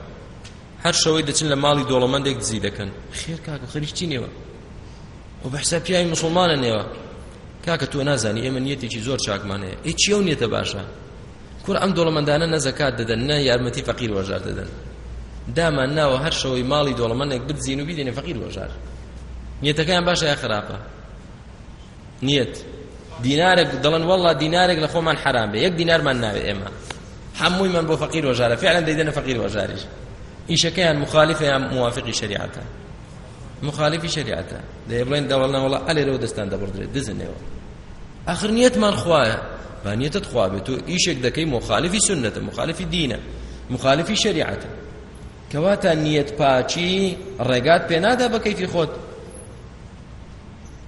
هەر شەوەی دەچن لە ماڵی دۆڵەمەندێک دزی دەکەن خێر کاکە خەریکی نێوە و بەحسا پیاوی مسلمانە نێوە کاکە تۆ نازانی ئێمە نیەتێکی زۆر چاکمان هەیە ئەی چیە و نیەتە باشە کوڕ ئەم دۆڵەمەندانە نەزەکات دەدەن نە یارمەتی فەقیر وەژار دەدەن دامان ناوە هەر شەوەی ماڵی دۆڵەمەندێک بدزین و بیدێنێ فەقیر وەژار نیەتەکەیان باشە یا خراپە نیەت دینارێک دەڵێن وەڵا دینارێک لە خۆمان حرام بێ یەک دینارمان ناوێ ئێمە هەمووی من بۆ فەقیر وەژارە فعلا دەیدەنە فەقیر وەژاریش ئیشەکەیان مخالفە یان موافقی شریعەتە مخالفی شریعەتە دەیە بڵێن دەوڵنا وڵا ئەلێرەوە دەستان دەبڕدرێت دزنەوە ئاخر نیەتمان خوایە بانیەتت خوا بێت و ئیشێک دەکەی مخالفی سنەتە مخالفی دینە مخالفی شریعەتە کەواتە نیەت پاچی ڕێگات پێنادا بە کەیفی خۆت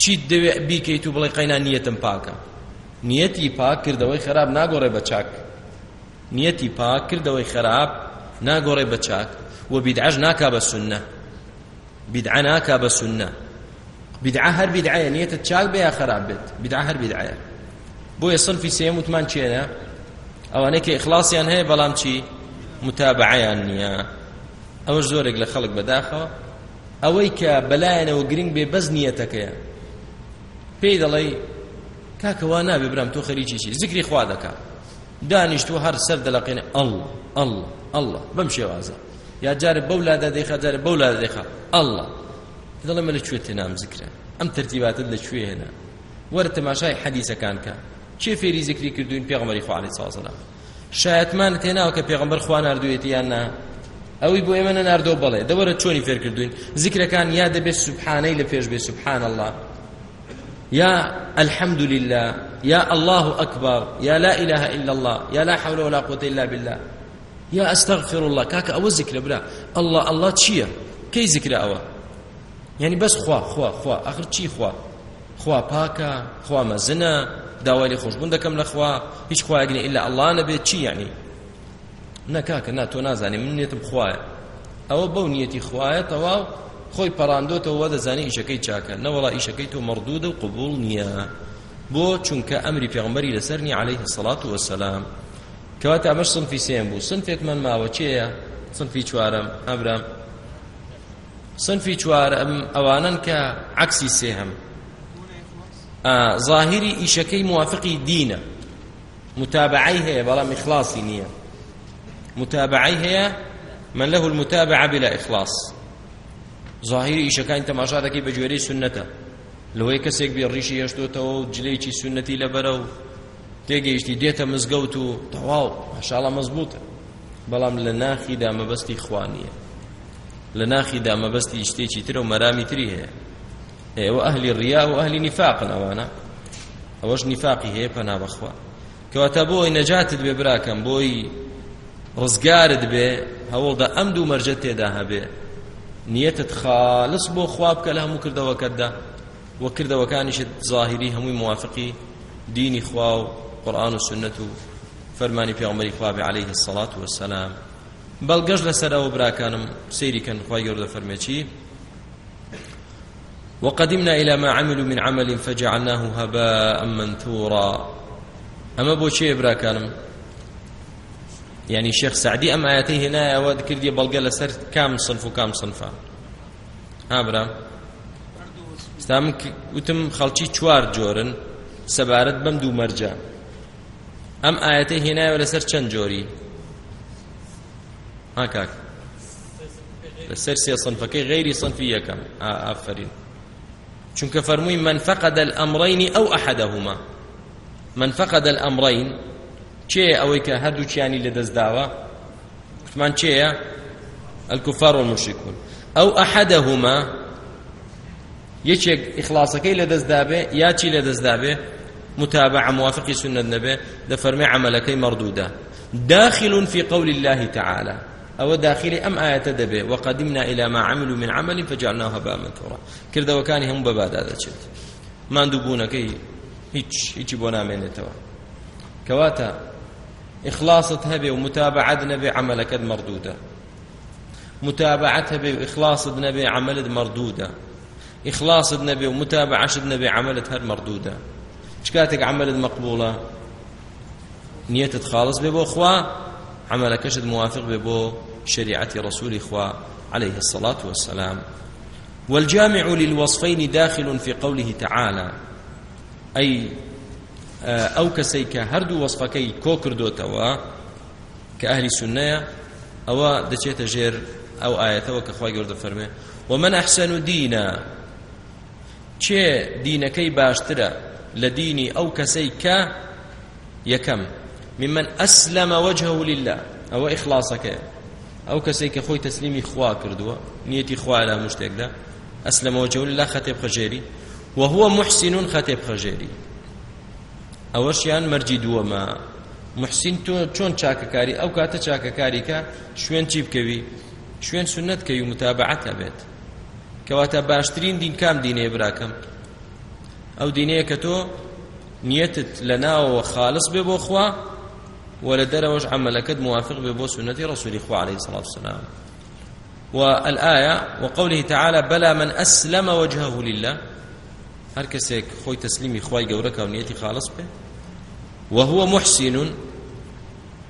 چیت دەوێ بیکەیت و بڵێ قەینا نیەتم پاکە نیەتی پاک کردەوەی خراب ناگۆڕێ بە چاک نیەتی پاک کردەوەی خراب ناگۆڕێ بە چاک وبدعج ناكا بالسنة بدعة ناكا بالسنة بدعة هر بدعة نية تشاك بها خراب بيت بدعة هر بدعة بوي صنفي سيم وثمان شينا او انك اخلاصي يعني هي بلام شي متابعة يعني او زورك لخلق بداخل ئەوەی کە بەلایەنەوە گرنگ بێ بەز نیەتەکەیە پێی دەڵێ کاکەوا نابێ برام تۆ خەریکیشی زیکری خوا دەکا دانیشت و هەر سەر دەلەقێنێ ئەڵ ئەڵ ئەڵ بەم شێوازە یا جار بەولادا دەیخا جار بەولادا دەیخا ئەڵڵا دەڵێ مە لەکوێ تێنام زیکرە ئەم ترتیباتت لەکوێ هێنا وەرە تەماشای حەدیسەکان کە چێ فێری زیکری کردوین پێغەمبەری خوا عەلەیهی سەڵام شایەتمان تێناوە کە پێغەمبەر خوا ناردوێتی یان نا ئەوەی بۆ ئێمە نەناردۆ بەڵێ دەوەرە چۆنی فێر کردوین زیکرەکان یا دەبێت سوبحانەی لە پێش بێ سوبحان الله یا الحمد لله یا الله أكبر یا لا إله إلا الله یا لا حول ولا قوة إلا بالله یا ئەستەغفر الله کاکە ئەوە ذکرە برا الله الله چییە کەی ذکرە ئەوە یعنی بەس خوا خوا خوا ئەخر چی خوا خوا پاکە خوا مەزنە داوای لێ خۆشببوون دەکەم لە خوا هیچ خواگرنی ئللا الله نەبێت چی یعنی نەکاکە نا تۆ نازانێ من نێتم خوایە ئەوە بەو نیەتی خوایە تەواو خۆی پەڕاندۆتەوە وە دەزانانی ئیشەکەی چاکە نەوەڵا ئیشەکەی تۆ مەردوودە و قبول نییە بۆ چونکە ئەمری پێغمبەری لەسەرنی عليه الصلاة والسلام کەواتە ئەمەش سنفی سێم بوو سنفێک من ماوە چێە سنفی چوارم ئەمرم سنفی چوارم ئەوانن کە عکسی سێهم ظاهری ئیشەکەی موافقی دینە متابعی هەیە بەڵام ئیخلاصی نییە متابعی هەیە من له المتابعة بلا إخلاص ظاهر إيشا كان تماشا دكي بجوري سنته لو هي كسيك بيريشي يشتوتو جليشي سنتي لبرو تێگەیشتی دێتە مزگەوت و تەواو هەشاڵە مەزبوطە بەڵام لە ناخیدا مەبەستی خوانیە لە ناخیدا مەبەستی شتێکی ترە و مەرامی تری هەیە ئێوە ئەهلی ڕیا و ئەهلی نیفاقن ئەوانە ئەوەش نیفاقی هەیە پەنا بەخوا کەواتە بۆی نەجاتت بێ براکەم بۆی ڕزگارت بێ هەوڵدا ئەم دوو مەرجە تێدا هەبێ نیەتت خالص بۆ خواب کە لە هەموو کردەوەکەتدا وە کردەوەکانیشت زاهری هەمووی موافقی دینی خوا و قورآن و سنت و فەرمانی پێغمبەری خواابێ عليه الصلاة والسلام بەڵگەش لەسەر ئەوە براکانم سەیریکەن خی گەوردە فەرمێکی وقدمنا إلى ما عملوا من عمل فجعلناه هباء منثورا أما بو شيء براكانم يعني الشيخ سعدي أم آياته هنا وذكر دي بلقى لسر كام صنف وكام صنفا ها برا استامك وتم خلشي چوار جورن سبارت بمدو مرجان ئەم ئاەتە هێنایەوە لەسەر چەند جۆری ها کاک لەسەر سێ سنفەکەی غەیری سنفی یەکەم ئافرین چونکە فەرمووی من فقد الأمرين أو أحدهما من فقد الأمرين چێ ئەوەی کە هەردووچیانی لەدەستداوە کتمان چێە الكفار والمشركون أو أحدهما یەکێک ئیخلاسەکەی لەدەستدابێ یا چی لەدەستدابێ متابعة موافق سنة النبي دفرمي عملك مردودة داخل في قول الله تعالى أو داخل أم آية دبي وقدمنا إلى ما عملوا من عمل فجعلناه هباء منثورا كردا وكان هم بباد هذا الشيء ما ندبونك هيك هيك بونا من توا كواتا إخلاصت هبي ومتابعة نبي عملك مردودة متابعة هبي وإخلاص نبي عملت مردودة إخلاص نبي ومتابعة نبي عملت هر مردودة چکاتێک عملت مەقبوڵە نیەتت خالص بێ بۆ خوا عملەکەشت موافق بێ بۆ شریعەتی رسولی خوا عليه الصلاة والسلام والجامع للوصفين داخل في قوله تعالى أي ئەو کەسەی کە هەردوو وەسفەکەی کۆ کردوتەوە کە ئەهلی سنەیە ئەوە دەچێتە ژێر ئەو ئاەتەوە کە خی گەوردە فەرمێ ومن ئەحسن و دینە چێ دینەکەی باشترە لديني أو كسيكا يكم ممن أسلم وجهه لله أو إخلاصك أو كسيك خوي تسليمي خوا كردوا نيتي خوا على مشتاق لا أسلم وجهه لله خطيب خجيري وهو محسن خطيب خجيري ئەوەشیان مەرجی دووەمە محسین تۆ چۆن چاکەکاری ئەو کاتە چاکەکاریکە شوێن چی بکەوی شوێن سنت کەوی متابعەت نەبێت کەواتە باشترین دین کام دینێ براکەم ئەو دینەیە کە تۆ نیەتت لە ناوەوە خالص بێ بۆ خوا و لە دەرەوەش عملەکەت موافق بێ بۆ سنەتی ڕسوولی خوا عليه الصلاة والسلام والآية وقوله تعالى بلى من أسلم وجهه لله هر كسيك خوي تسليمي خوي جورك ونيتي خالص به وهو محسن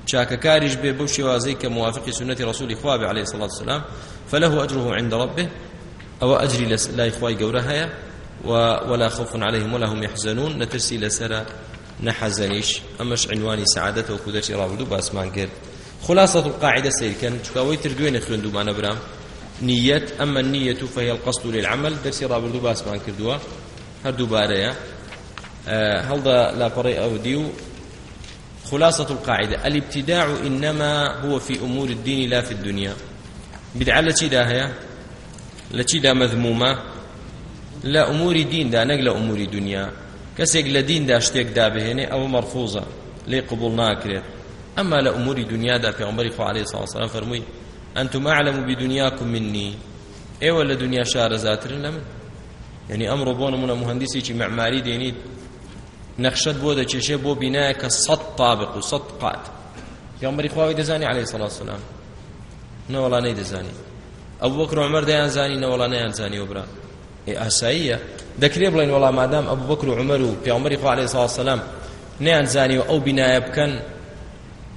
شاك كارج به بوشي وازيك موافق سنة رسول إخوابه عليه الصلاة والسلام فله أجره عند ربه أو أجري لا إخوي جورها ولا خوف عليهم ولا هم يحزنون نترسي لسرى نحزنيش أمش عنواني سعادة وكودتي رابدو باسمان قرد خلاصة القاعدة سيكن تكاوي تردوين خلندو ما نبرام نية أما النية فهي القصد للعمل درسي رابردو باسمان كردوا هردو باريا هلدا لا بري أو ديو خلاصة القاعدة الابتداع إنما هو في أمور الدين لا في الدنيا بدعة لتي داهية لتي دا مذمومة لە ئوموری دیندا نەک لە ئوموری دنیا کەسێک لە دیندا شتێک دابهێنێ ئەوە مەرفوزە لێ قبول ناکرێت ئەمما لە ئوموری دنیادا پێغمبەری خوا عەلەیهی سەڵاسەلام فەرمووی ئەنتم ئەعلەم بدنیاکم منی ئێوە لە دنیا شارەزاترن لە من یعنی ئەمڕۆ بۆ نمونە مهندسێکی معماری دێنیت نەخشت بۆ دەچێشێ بۆ بینایەکە سەد طابق و سەد قات پێغمبەری خواوی دەزانی عەلەیهی سەڵاسەلام نەوەڵانەی دەزانی ئەبوبەکر و عومەر دەیان زانی نەوەڵانەیان زانی وەبرا ئاساییە دەکرێ بڵێن وەڵا مادام ئەبوو بەکر و عمەر و پیامەری خوا عليه سڵ سەسلام نەیانزانی و ئەو بینایە بکەن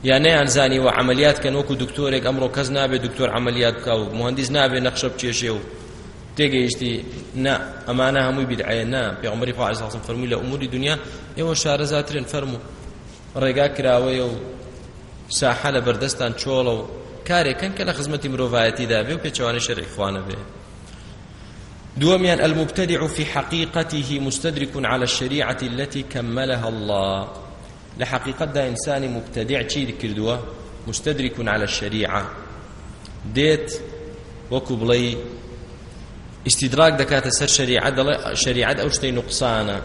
یا نەیانزانی و عملیات کەن وەکو دکتۆرێک ئەمڕۆ کەس نابێت دکتۆر عملیات بکە و مهندیز نابێت نەخشە بچێشێ و تێگەیشتی نا ئەمانە هەمووی بیدعە نا پێغمبەری خوا عليه سڵ فەرمووی لە ئوموری دنیا ئێوە شارەزاترێن فەرموو ڕێگا کراوەیە و ساحە لە بەردەستان چۆڵە و کارێکن کە لە خزمەتی مرۆڤایەتیدا بێ و پێچوانە شەرعی خوانە بێ دووەمیان المبتدع في حقيقته مستدرك على الشريعة التي كملها الله لحقيقة دا إنسان مبتدع چی کردووە مستدرك على الشريعة ديت وەکو بڵێ استدراك دەکاتە سەر شریعەت دەڵێ شریعەت ئەو شتەی نوقسانە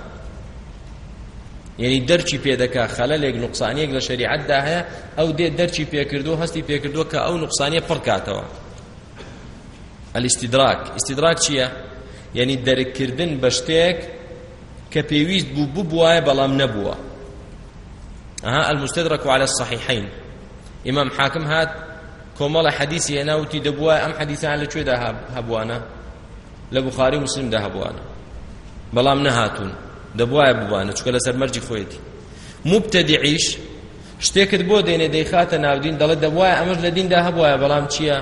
یعنی دەرچی پێدەکا خەلەلێک نوقسانیەک لە شریعەتدا هەیە ئەو دێت دەرچی پێکردو هەستی پێکردووە کە ئەو نوقسانیە پڕکاتەوە الاستدراك استدراك چییە؟ یعنی دەرکردن بە شتێک کە پێویست بوو ببوایە بەڵام نەبووە ئەها المستدرك على الصحيحين ئیمام حاکم هات کۆمەڵە حەدیسی هێناوتی دەبووە ئەم حەدیسان لەکوێدا هەبوانە لە بخاری و مسلمدا هەبوانە بەڵام نەهاتوون دەبوایە ببوانە چکە لەسەر مەرجی خۆیەتی مبتەدیعیش شتێکت بۆ دێنێ دەیخاتە ناودین دەڵێت دەبوایە ئەمەش لە دیندا هەبوایە بەڵام چییە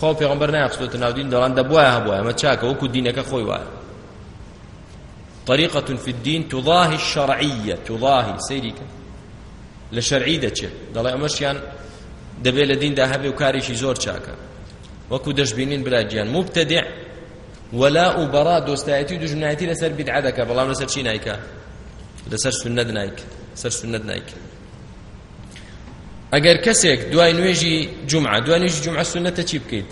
خۆ پێغمبەر نایخستۆتە ناودین دەڵان دەبوایە هەبووە ئەمە چاکە وەکو دینەکە خۆی وایە طريقة في الدين تضاهي الشرعية تضاهي سيريك لشرعي دچه دڵێ ئەمەشیان دەبێت لە دیندا هەبێ و کارێکی زۆر چاکە وەکو دەشببینین براجیان مبتدع ولا و بەڕا دۆستایەتی و دژمنایەتی لەسەر بیدعا دەکە بەڵام لەسەر چی نایکە لەسەر سنەت نایک سەر سنەت نایکە ئەگەر کەسێک دوای نوێژی جمعە دوای نوێژی جمعە سنەتە چی بکەیت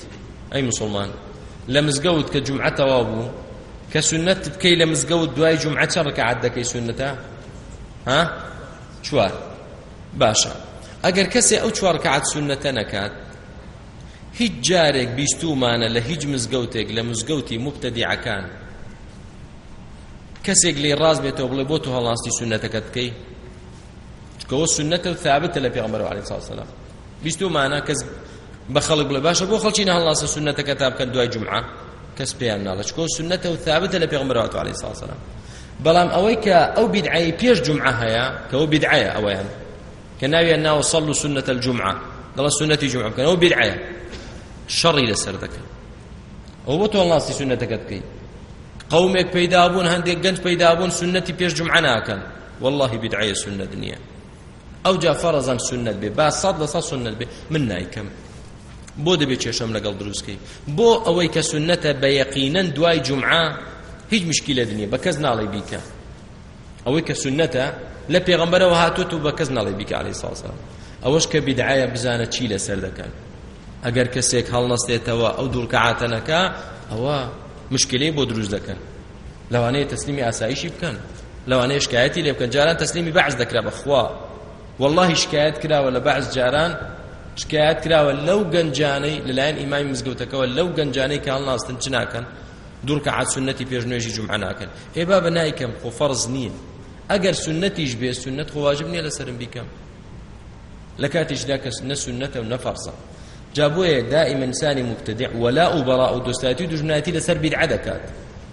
ئەی مسلمان لە مزگەوت کە جمعە تەواو بوو کە سنەت بکەی لە مزگەوت دوای جمعە چە ڕکەعات دەکەی سنەتە ها چوار باشە ئەگەر کەسێ ئەو چوار ڕکەعات سنەتە نەکات هیچ جارێک بیستومانە لە هیچ مزگەوتێک لە مزگەوتی مبتەدیعەکان کەسێک لێ ڕاز بێتەوە بڵێ بۆ تو هەڵاستی سنەتەکەت بکەی کەەوە سنەتە ثابتە لە پێغمبەرەوە عەلەیهی سەڵام بیست و مانە کەس بە خەڵک بڵێ باشە بۆ خەڵکی نەهەڵاسە سنەتەکە تا بکەن دوای جمعە کەس پێیان ناڵە چکۆ سنەتە و ثابتە لە پێغمبەرەوە عەلەیهی سەڵام بەڵام ئەوەی کە ئەو بیدعایی پێش جمعە هەیە کە ئەو بیدعایە ئەوەیان کە ناویان ناوە سەڵ و سنەتە الجمعە دەڵە سنەتی جمعە بکەن ئەو بیدعایە شەڕی لەسەر دەکەن ئەو بۆ تۆ ناستی سنەتەکەت بکەیت قومێک پەیدا بوون هەندێک گەنج پەیدا بوون سنەتی پێش جمعە ناکەن والله بدعەیە سنە دنیا ئەو جا فەرەزان سنت بێ با سەد لە سەد سنت بێ من نایکەم بۆ دەبێت کێشەم لەگەڵ دروستکەی بۆ ئەوەی کە سنتە بە یەقینەن دوای جمعە هیچ مشکیلە دنیا بە کەس ناڵی بیکە ئەوەی کە سنتە لە پێغەمبەرەوە هاتووت و بە کەس ناڵی بیکە عەلەیهی ساڵسەلام ئەوەش کە بیدعایە بزانە چی لەسەر دەکەن ئەگەر کەسێک هەڵنەستێتەوە ئەو دوورکەعاتەنەکە ئەوە مشکلەی بۆ دروست دەکەن لەوانەیە تەسلیمی ئاسایشی بکەن لەوانەیە شکایەتی لێ بکەن جاران تەسلیمی بەعز دەکرا بەخوا والله شکایت کراوە لە بەعز جاران شکایت کراوە لەو گەنجانەی لەلایەن ئیمامی مزگەوتەکەەوە لەو گەنجانەی کە هەڵناستن چ ناکەن دوورکە عات سنەتی پێشنوێژی جمعە ناکەن هێ با بە نایکەم خۆ فەرز نییە ئەگەر سنەتیش بێ سنەت خۆ واجب نییە لەسرم بیکەم لە کاتیشدا کەس نەسونەتە و نەفەرسە جا بۆیە دائما انسانی مبتدع ولا و بەڕا و دۆستاتی و دژمنایەتی لەسەر بیدعە دەکات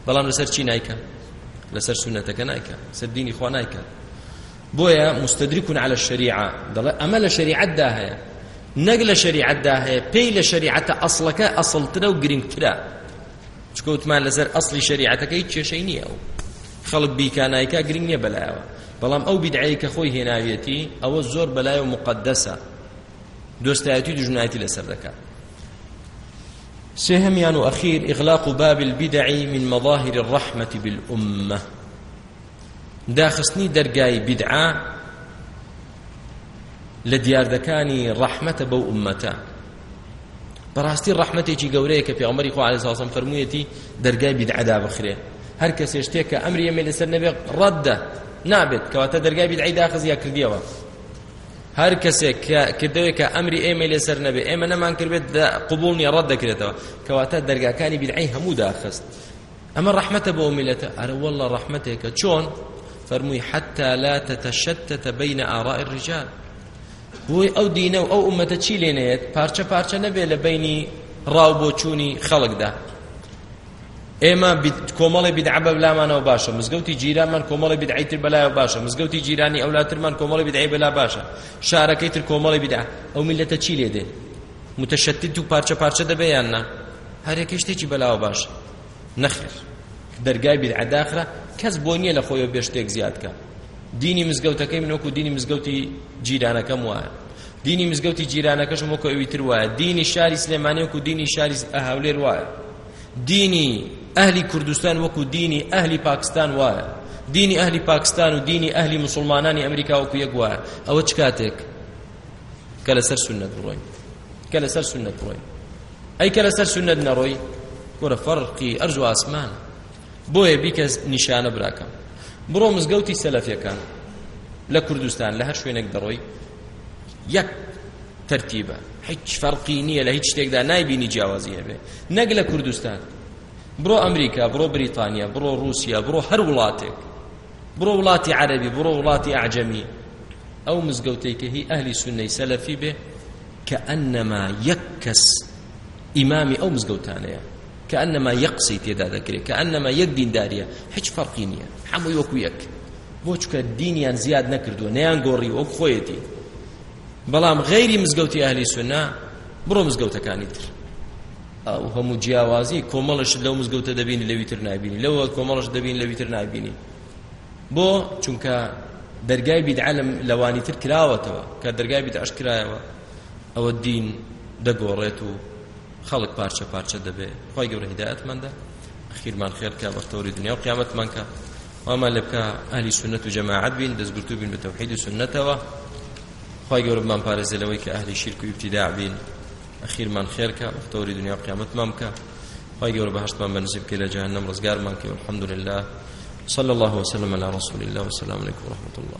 بەڵام لەسەر چی نایکە لەسەر سونەتەکە نایکە سەر دینی خوا نایکات بۆیە مستدركون على الشريعة دڵێ ئەمە لە شریعەتدا هەیە نەک لە شریعەتدا هەیە پێی لە شریعەتە ئەسڵەکە ئەسڵترە و گرنگترە چکەوتمان لەسەر ئەسڵی شریعەتەکەی کێشەی نییە و خەڵک بیکانایکە گرنگ نییە بەلایەوە بەڵام ئەو بیدعایی کە خۆی هێناویەتی ئەوە زۆر بەلای و مقدسە دۆستایەتی دژنایەتی لەسەر دەکات سێهەمیان و ئەخیر ئیغلاق باب البدع من مظاهر الرحمة بالأمة داخستنی دەرگای بیدعا لە دیاردەکانی ڕەحمەتە بەو ئومەتە بەڕاستی ڕەحمەتێکی گەورەیە کە پێغەمبەری خوا عەلەیهی سەڵام فەرموویەتی دەرگای بیدعەدا بخرێ هەر کەسێ شتێک کە ئەمری ئەمێ لەسەر نەبێت ڕەددە نابێت کەواتە دەرگای بیدعی داخزیا کردیەوە هەر کەسێک کردەوەی کە ئەمری ئێمە لەسەر نەبێ ئێمە نەمان کردبێت قوبول نیە ڕەت دەکرێتەوە کەواتە دەرگاکانی بیدعی هەموو داخست ئەمە ڕەحمەتە بۆ میلەتە ئەرە وەڵە ڕەحمەتێکە چۆن فرمووی حتى لا تتشتت بين آراء الرجال بۆی ئەو دینە و ئەو ئومەتە چی لێنێت پارچە پارچە نەبێ لە بینی ڕاو بۆ چوونی خەڵکدا ئێمە کۆمەڵی بیدعە بەلامانەوە باشە مزگەوتی جیرانمان کۆمەڵی بیدعیتر بەلایەوە باشە مزگەوتی جیرانی ئەولاترمان کۆمەڵی بیدعی بەلا باشە شارەکەی تر کۆمەڵی بیدع ئەو میلەتە چی لێ دێ متەشەتت و پارچە پارچە دەبێ یان نا هەرێکیشتێکی بەلاوە باشە نەخێر دەرگای بیرعداخرا کەس بۆ نییە لە خۆیەوە بێ شتێک زیادکە دینی مزگەوتەکەی منۆکو دینی مزگەوتی جیرانەکەم وایە دینی مزگەوتی جیرانەکەشم وەکو ئەوی تر وایە دینی شاری سلێمانێک و دینی شاری ئەهاولێر وایە دینی ئەهلی کوردستان وەکو دینی ئەهلی پاکستان وایە دینی ئەهلی پاکستان و دینی ئەهلی مسلمانانی ئەمریکا وەکو یەک وایە ئەوە چ کاتێک کە لەسەر سنت بڕۆین کە لەسەر سنت بڕۆین ئەی کە لەسەر سنت نەڕۆی گۆرە فەرقی ئەرز و ئاسمانە بۆیە بیکە نیشانە براکەم بڕۆ مزگەوتی سەلەفیەکان لە کوردستان لە هەر شوێنێک دەڕۆی یەک ترتیبە هیچ فەرقی نییە لە هیچ شتێکدا نایبینی جیاوازیە بێ نەک لە کوردستان برۆ ئەمریکا برۆ بریتانیا برۆ رووسیا برۆ هەر وڵاتێک برۆ وڵاتی عەربی برۆ وڵاتی ئاعجەمی ئەو مزگەوتەی کە هی ئەهلی سنەی سەلەفی بێ کە ئەنەما یەک کەس ئیمامی ئەو مزگەوتانەیە كأنما يقصي تيدا ذكري كأنما يك دين دارية هيك فرقي نية حمو يوكو يك بۆچکە دینیان زیاد نەکردووە نەیان گۆڕی وەک خۆیەتی بەڵام غەیری مزگەوتی ئەهلی سونا بڕۆ مزگەوتەکانی تر ئەو هەموو جیاوازی کۆمەڵش لەو مزگەوتە دەبینی لەویتر نابینی لەوە کۆمەڵش دەبین لەویتر نابینی بۆ چونکە دەرگای بیدعالم لەوانی تر کراوەتەوە کە دەرگای بیدعش کرایەوە ئەوە دین دەگۆڕێت و خەڵک پارچە پارچە دەبێ خی گەورە هیداەتمەدە خیرمان خێرکە بەختەوری دنیا و قیامەتمانکە وما لە بکە ئالی سنت و جەماعات بین دەستگرتو بین بە تەوحید و سنتەوە خی گەورەمان پارێزلەوەی کە ئەهلی شیرک و ابتداع بین ئەخیرمان خێرکە بەختەوری دنیا و قیامەتمان بکە خی گەورە بەهشتمان بەنزیب کە لە جهنم ڕزگارمان کە الحمدلله صلى الله وسلم على رسول الله والسلام عليكم ورحمة الله